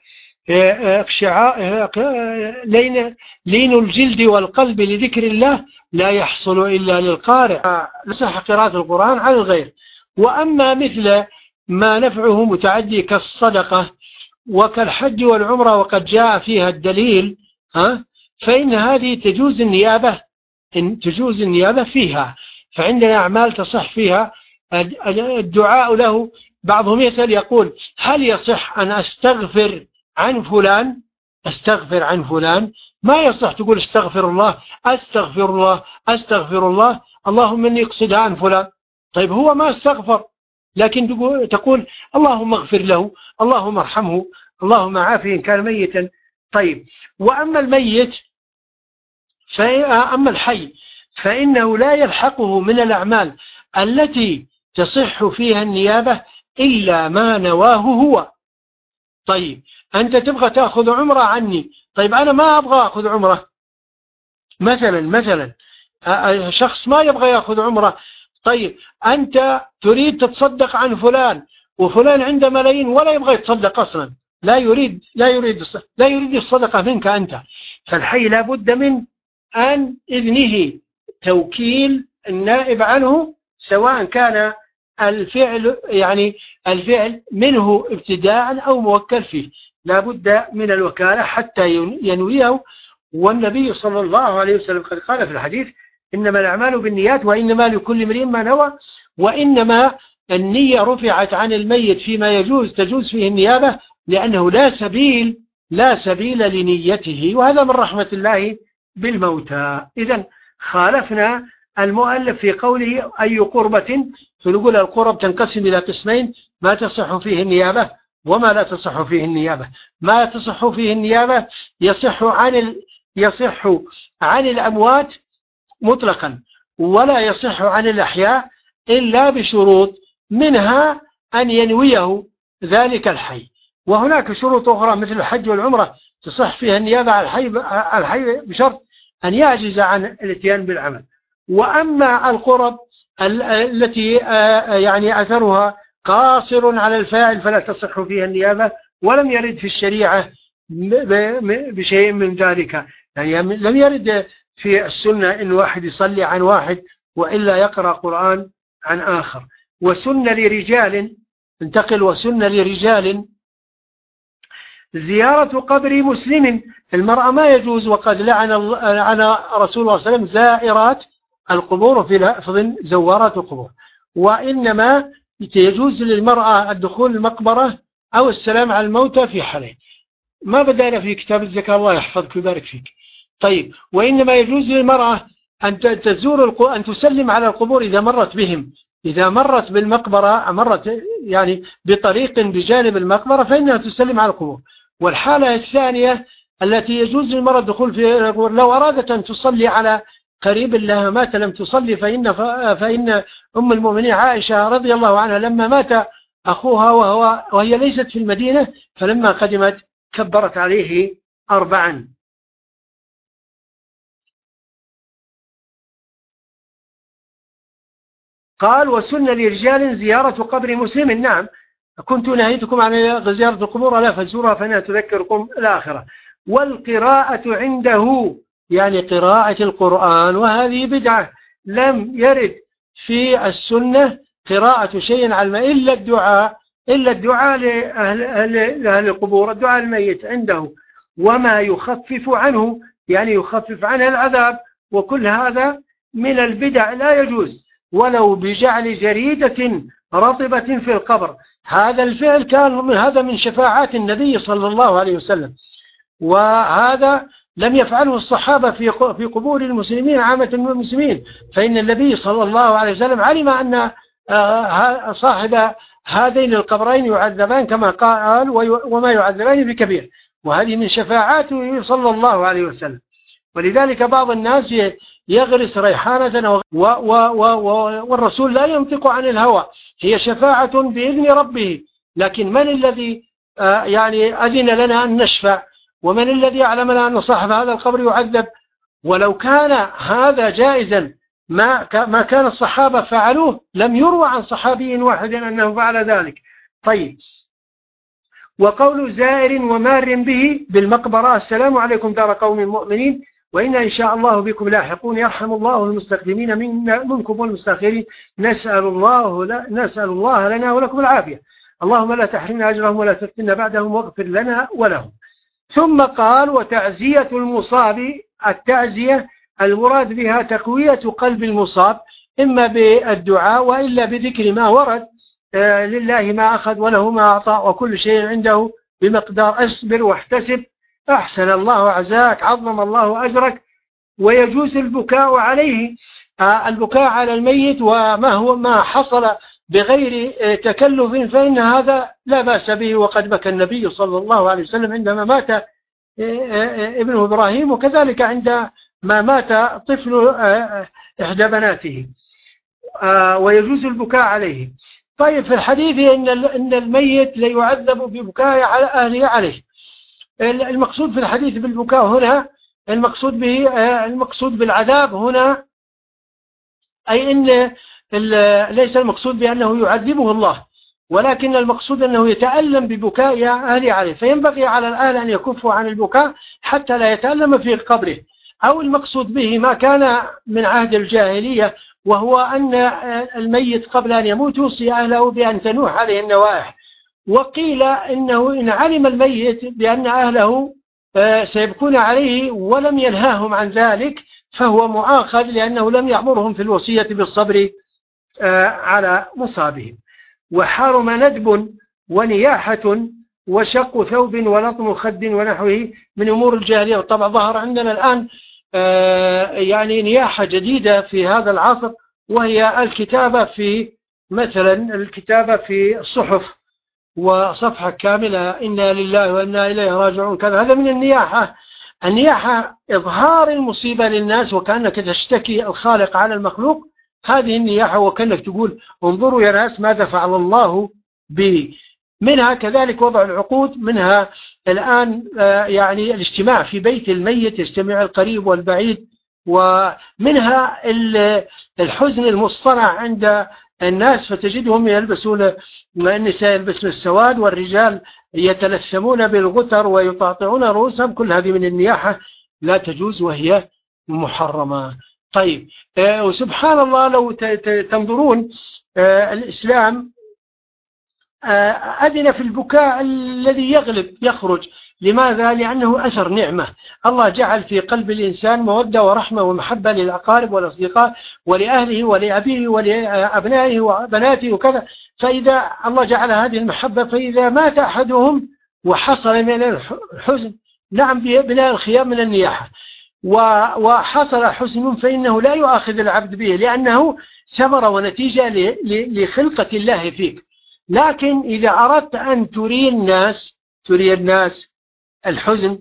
لين لين الجلد والقلب لذكر الله لا يحصل إلا للقارئ. لصح قراءة القرآن على الغير. وأما مثل ما نفعه متعدي كالصدقة وكالحج والعمرة وقد جاء فيها الدليل ها؟ فإن هذه تجوز النيابة إن تجوز النيابة فيها فعندنا أعمال تصح فيها. الدعاء له بعضهم يسأل يقول هل يصح أن أستغفر عن فلان؟ أستغفر عن فلان؟ ما يصح تقول استغفر الله أستغفر الله أستغفر الله اللهم إني أقصدها عن فلان. طيب هو ما استغفر لكن تقول اللهم اغفر له اللهم ارحمه اللهم عافه إن كان ميتا. طيب وأما الميت أما الحي فإنه لا يلحقه من الأعمال التي تصح فيها النيابة إلا ما نواه هو. طيب أنت تبغى تأخذ عمرة عني. طيب أنا ما أبغى أخذ عمرة. مثلا مثلا شخص ما يبغى يأخذ عمرة طيب أنت تريد تتصدق عن فلان وفلان عنده ملايين ولا يبغى يتصدق أصلا. لا يريد لا يريد لا يريد الصدقة منك أنت. فالحي لابد من أن إذنه توكيل النائب عنه سواء كان الفعل يعني الفعل منه ابتداء أو موكل فيه. لا بد من الوكالة حتى ينويه. والنبي صلى الله عليه وسلم قد قال في الحديث إنما الأعمال بالنيات وإنما لكل امرئ ما نوى وإنما النية رفعت عن الميت فيما يجوز تجوز فيه النيابة لأنه لا سبيل لا سبيل لنيته وهذا من رحمة الله بالموتى. إذا خالفنا المؤلف في قوله أي قربة فنقول القرب تنقسم إلى قسمين ما تصح فيه النيابة وما لا تصح فيه النيابة. ما تصح فيه النيابة يصح عن ال... يصح عن الأموات مطلقا ولا يصح عن الأحياء إلا بشروط منها أن ينويه ذلك الحي. وهناك شروط أخرى مثل الحج والعمرة تصح فيها النيابة على الحي, الحي بشرط أن يعجز عن الاتيان بالعمل. وأما القرب التي يعني أثرها قاصر على الفاعل فلا تصح فيها النيابة ولم يرد في الشريعة بشيء من ذلك. يعني لم يرد في السنة إن واحد يصلي عن واحد وإلا يقرأ قرآن عن آخر. وسنة لرجال انتقل وسنة لرجال. زيارة قبر مسلم المرأة ما يجوز وقد لعن لعن رسول الله صلى الله عليه وسلم زائرات القبور في لفظ زوارات القبور. وإنما يجوز للمرأة الدخول المقبرة أو السلام على الموتى في حالين. ما بدأنا في كتاب الزكاة الله يحفظك ويبارك فيك. طيب وإنما يجوز للمرأة أن تزور أن تسلم على القبور إذا مرت بهم. إذا مرت بالمقبرة مرت يعني بطريق بجانب المقبرة فإنها تسلم على القبور. والحالة الثانية التي يجوز للمرأة الدخول في القبور لو أرادت أن تصلي على قريب لها مات لم تصلي فإن, فإن أم المؤمنين عائشة رضي الله عنها لما مات أخوها وهو وهي ليست في المدينة فلما قدمت كبرت عليه أربعا. قال وسن لرجال زيارة قبر مسلم. نعم. كنت نهيتكم عن زيارة القبور. لا فزورها فإنها تذكركم الآخرة. والقراءة عنده. يعني قراءة القرآن وهذه بدعة. لم يرد في السنة قراءة شيء على إلا الدعاء إلا الدعاء لأهل, لأهل القبور الدعاء الميت عنده. وما يخفف عنه يعني يخفف عنه العذاب. وكل هذا من البدع لا يجوز. ولو بجعل جريدة رطبة في القبر. هذا الفعل كان من هذا من شفاعات النبي صلى الله عليه وسلم. وهذا لم يفعله الصحابة في في قبور المسلمين عامة المسلمين. فإن النبي صلى الله عليه وسلم علم أن آه، صاحب هذين القبرين يعذبان كما قال وما يعذبان بكبير. وهذه من شفاعاته صلى الله عليه وسلم. ولذلك بعض الناس يغرس ريحانة والرسول لا ينطق عن الهوى. هي شفاعة بإذن ربه. لكن من الذي آه، يعني أذن لنا أن نشفع؟ ومن الذي يعلمنا أن صاحب هذا القبر يعذب؟ ولو كان هذا جائزا ما ما كان الصحابة فعلوه لم يروى عن صحابي واحد أنه فعل ذلك. طيب. وقول زائر ومار به بالمقبرة السلام عليكم دار قوم مؤمنين. وإنا إن شاء الله بكم لاحقون يرحم الله المستقدمين من منكم والمستأخرين. نسأل الله نسأل الله لنا ولكم العافية. اللهم لا تحرمنا أجرهم ولا تفتنا بعدهم واغفر لنا ولهم. ثم قال وتعزية المصاب التعزية المراد بها تقوية قلب المصاب إما بالدعاء وإلا بذكر ما ورد آه، لله ما أخذ وله ما أعطى وكل شيء عنده بمقدار أصبر واحتسب أحسن الله عزاك عظم الله أجرك ويجوز البكاء عليه. آه، البكاء على الميت وما هو ما حصل بغير آه، تكلف فإن هذا لا بأس به. وقد بكى النبي صلى الله عليه وسلم عندما مات آه، ابنه إبراهيم وكذلك عندما مات طفل إحدى بناته. ويجوز البكاء عليه. طيب في الحديث إن الميت ليعذب ببكاء على أهله عليه. المقصود في الحديث بالبكاء هنا المقصود به المقصود بالعذاب هنا أي إن ليس المقصود بأنه يعذبه الله ولكن المقصود أنه يتألم ببكاء أهله عليه فينبغي على الأهل أن يكفوا عن البكاء حتى لا يتألم في قبره. أو المقصود به ما كان من عهد الجاهلية وهو أن الميت قبل أن يموت يوصي أهله بأن تنوح عليه النوائح وقيل إنه إن علم الميت بأن أهله آه، سيبكون عليه ولم ينهاهم عن ذلك فهو معاخذ لأنه لم يأمرهم في الوصية بالصبر آه، على مصابهم. وحرم ندب ونياحة وشق ثوب ولطم خد ونحوه من أمور الجاهلية. وطبعا ظهر عندنا الآن آه، يعني نياحة جديدة في هذا العصر وهي الكتابة في مثلا الكتابة في الصحف. وصفحة كاملة إنا لله وإنا إليه راجعون. كذا. هذا من النياحة. النياحة إظهار المصيبة للناس وكأنك تشتكي الخالق على المخلوق. هذه النياحة وكأنك تقول انظروا يا ناس ماذا فعل الله بي. منها كذلك وضع العقود منها الآن آه، يعني الاجتماع في بيت الميت يجتمع القريب والبعيد ومنها الحزن المصطنع عند الناس فتجدهم يلبسون النساء يلبسن السواد والرجال يتلثمون بالغتر ويطاطعون رؤوسهم. كل هذه من النياحة لا تجوز وهي محرمة. طيب آه، وسبحان الله لو تنظرون آه، الإسلام أذن في البكاء الذي يغلب يخرج. لماذا؟ لأنه أثر نعمة. الله جعل في قلب الإنسان مودة ورحمة ومحبة للأقارب والأصدقاء ولأهله ولأبيه ولأبنائه وبناته وكذا. فإذا الله جعل هذه المحبة فإذا مات أحدهم وحصل من الحزن نعم بناء الخيام من النياحة. وحصل حسن فإنه لا يؤاخذ العبد به لأنه ثمرة ونتيجة لخلقة الله فيك. لكن إذا أردت أن تري الناس تري الناس الحزن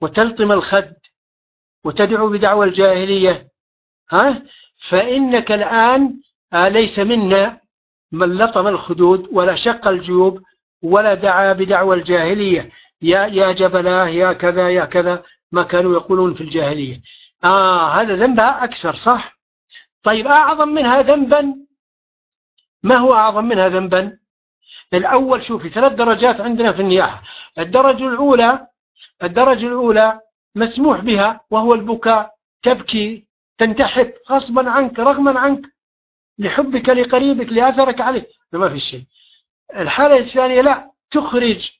وتلطم الخد وتدعو بدعوى الجاهلية ها؟ فإنك الآن آه، ليس منا من لطم الخدود ولا شق الجيوب ولا دعا بدعوى الجاهلية. يا يا جبلاه يا كذا يا كذا ما كانوا يقولون في الجاهلية. آه هذا ذنبها أكثر صح؟ طيب أعظم منها ذنبا ما هو أعظم منها ذنبا؟ الأول شوفي ثلاث درجات عندنا في النياحة. الدرجة الأولى الدرجة الأولى مسموح بها وهو البكاء. تبكي تنتحب غصبا عنك رغما عنك لحبك لقريبك لأثرك عليه ما في شيء. الحالة الثانية لا تخرج.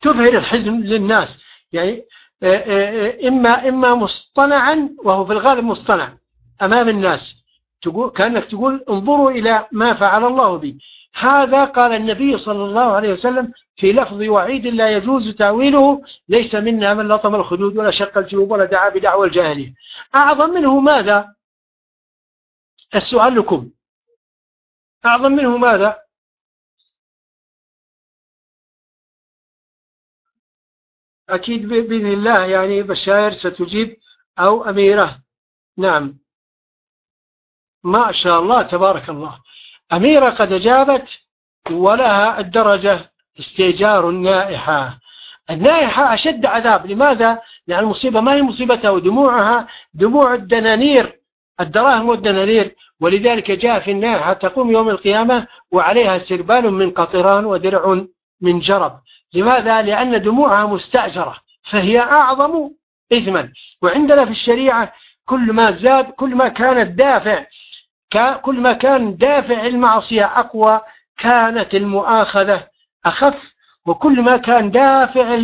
تظهر الحزن للناس. يعني آه، آه، آه، إما إما مصطنعا وهو في الغالب مصطنع أمام الناس. تقول كأنك تقول انظروا إلى ما فعل الله بي. هذا قال النبي صلى الله عليه وسلم في لفظ وعيد لا يجوز تأويله ليس منا من لطم الخدود ولا شق الجيوب ولا دعا بدعوى الجاهلية. أعظم منه ماذا؟ السؤال لكم. أعظم منه ماذا؟ أكيد بإذن الله يعني بشاير ستجيب أو أميرة. نعم. ما شاء الله تبارك الله. أميرة قد أجابت ولها الدرجة استئجار النائحة. النائحة أشد عذاب. لماذا؟ لأن المصيبة ما هي مصيبتها ودموعها؟ دموع الدنانير الدراهم والدنانير. ولذلك جاء في النائحة تقوم يوم القيامة وعليها سربال من قطران ودرع من جرب. لماذا؟ لأن دموعها مستأجرة فهي أعظم إثما. وعندنا في الشريعة كل ما زاد كل ما كان الدافع كل ما كان دافع المعصية أقوى كانت المؤاخذة أخف وكل ما كان دافع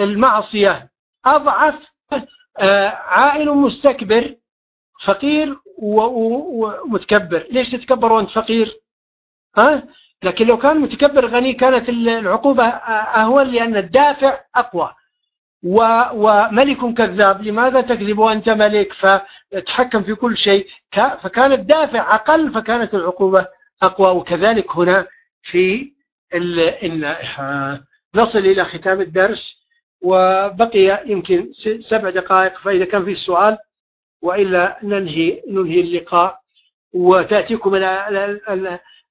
المعصية أضعف آه، عائل مستكبر فقير ومتكبر ليش تتكبر وأنت فقير؟ ها؟ لكن لو كان متكبر غني كانت العقوبة أهون لأن الدافع أقوى. وملك كذاب لماذا تكذب وأنت ملك؟ فتحكم في كل شيء. فكان الدافع أقل فكانت العقوبة أقوى. وكذلك هنا في النائحة نصل إلى ختام الدرس. وبقي يمكن سبع دقائق. فإذا كان في سؤال وإلا ننهي ننهي اللقاء. وتأتيكم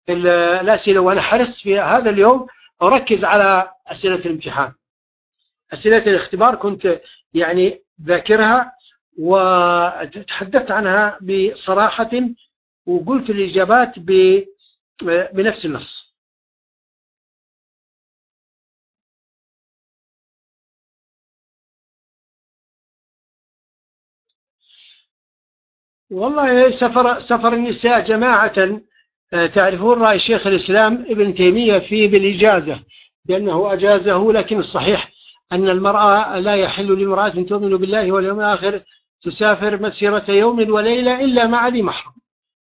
الأسئلة وأنا حرصت في هذا اليوم. أركز على أسئلة الامتحان. أسئلة الاختبار كنت يعني ذاكرها وتحدثت عنها بصراحة وقلت الإجابات بنفس النص. والله سفر سفر النساء جماعة آه، تعرفون رأي شيخ الإسلام ابن تيمية فيه بالإجازة لأنه أجازه لكن الصحيح أن المرأة لا يحل لامرأة تؤمن بالله واليوم الآخر تسافر مسيرة يوم وليلة إلا مع ذي محرم.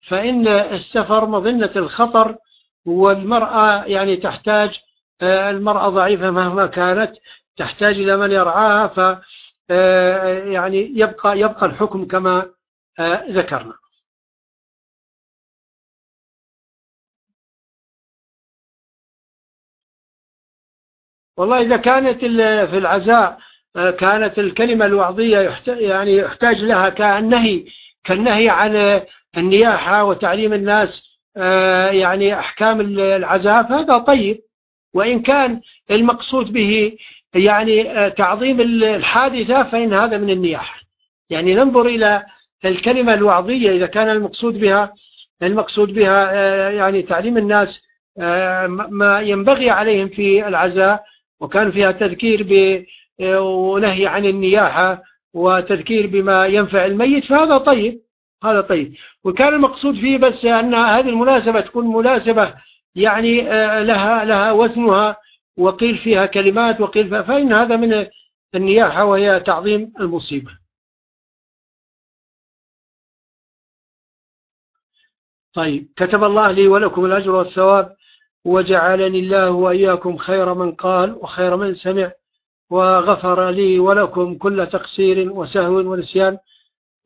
فإن السفر مظنة الخطر والمرأة يعني تحتاج آه، المرأة ضعيفة مهما كانت تحتاج إلى من يرعاها ف آه، يعني يبقى يبقى الحكم كما ذكرنا. والله إذا كانت في العزاء آه، كانت الكلمة الوعظية يعني يحتاج لها كالنهي كالنهي عن النياحة وتعليم الناس آه، يعني أحكام العزاء فهذا طيب. وإن كان المقصود به يعني آه، تعظيم الحادثة فإن هذا من النياحة. يعني ننظر إلى الكلمة الوعظية إذا كان المقصود بها المقصود بها يعني تعليم الناس ما ينبغي عليهم في العزاء. وكان فيها تذكير ونهي عن النياحة وتذكير بما ينفع الميت فهذا طيب هذا طيب. وكان المقصود فيه بس أن هذه المناسبة تكون مناسبة يعني آه، لها لها وزنها وقيل فيها كلمات وقيل فيها فإن هذا من النياحة وهي تعظيم المصيبة. طيب كتب الله لي ولكم الأجر والثواب وجعلني الله وإياكم خير من قال وخير من سمع وغفر لي ولكم كل تقصير وسهو ونسيان.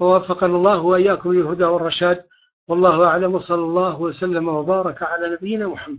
ووفقنا الله وإياكم للهدى والرشاد. والله أعلم. وصلى الله وسلم وبارك على نبينا محمد.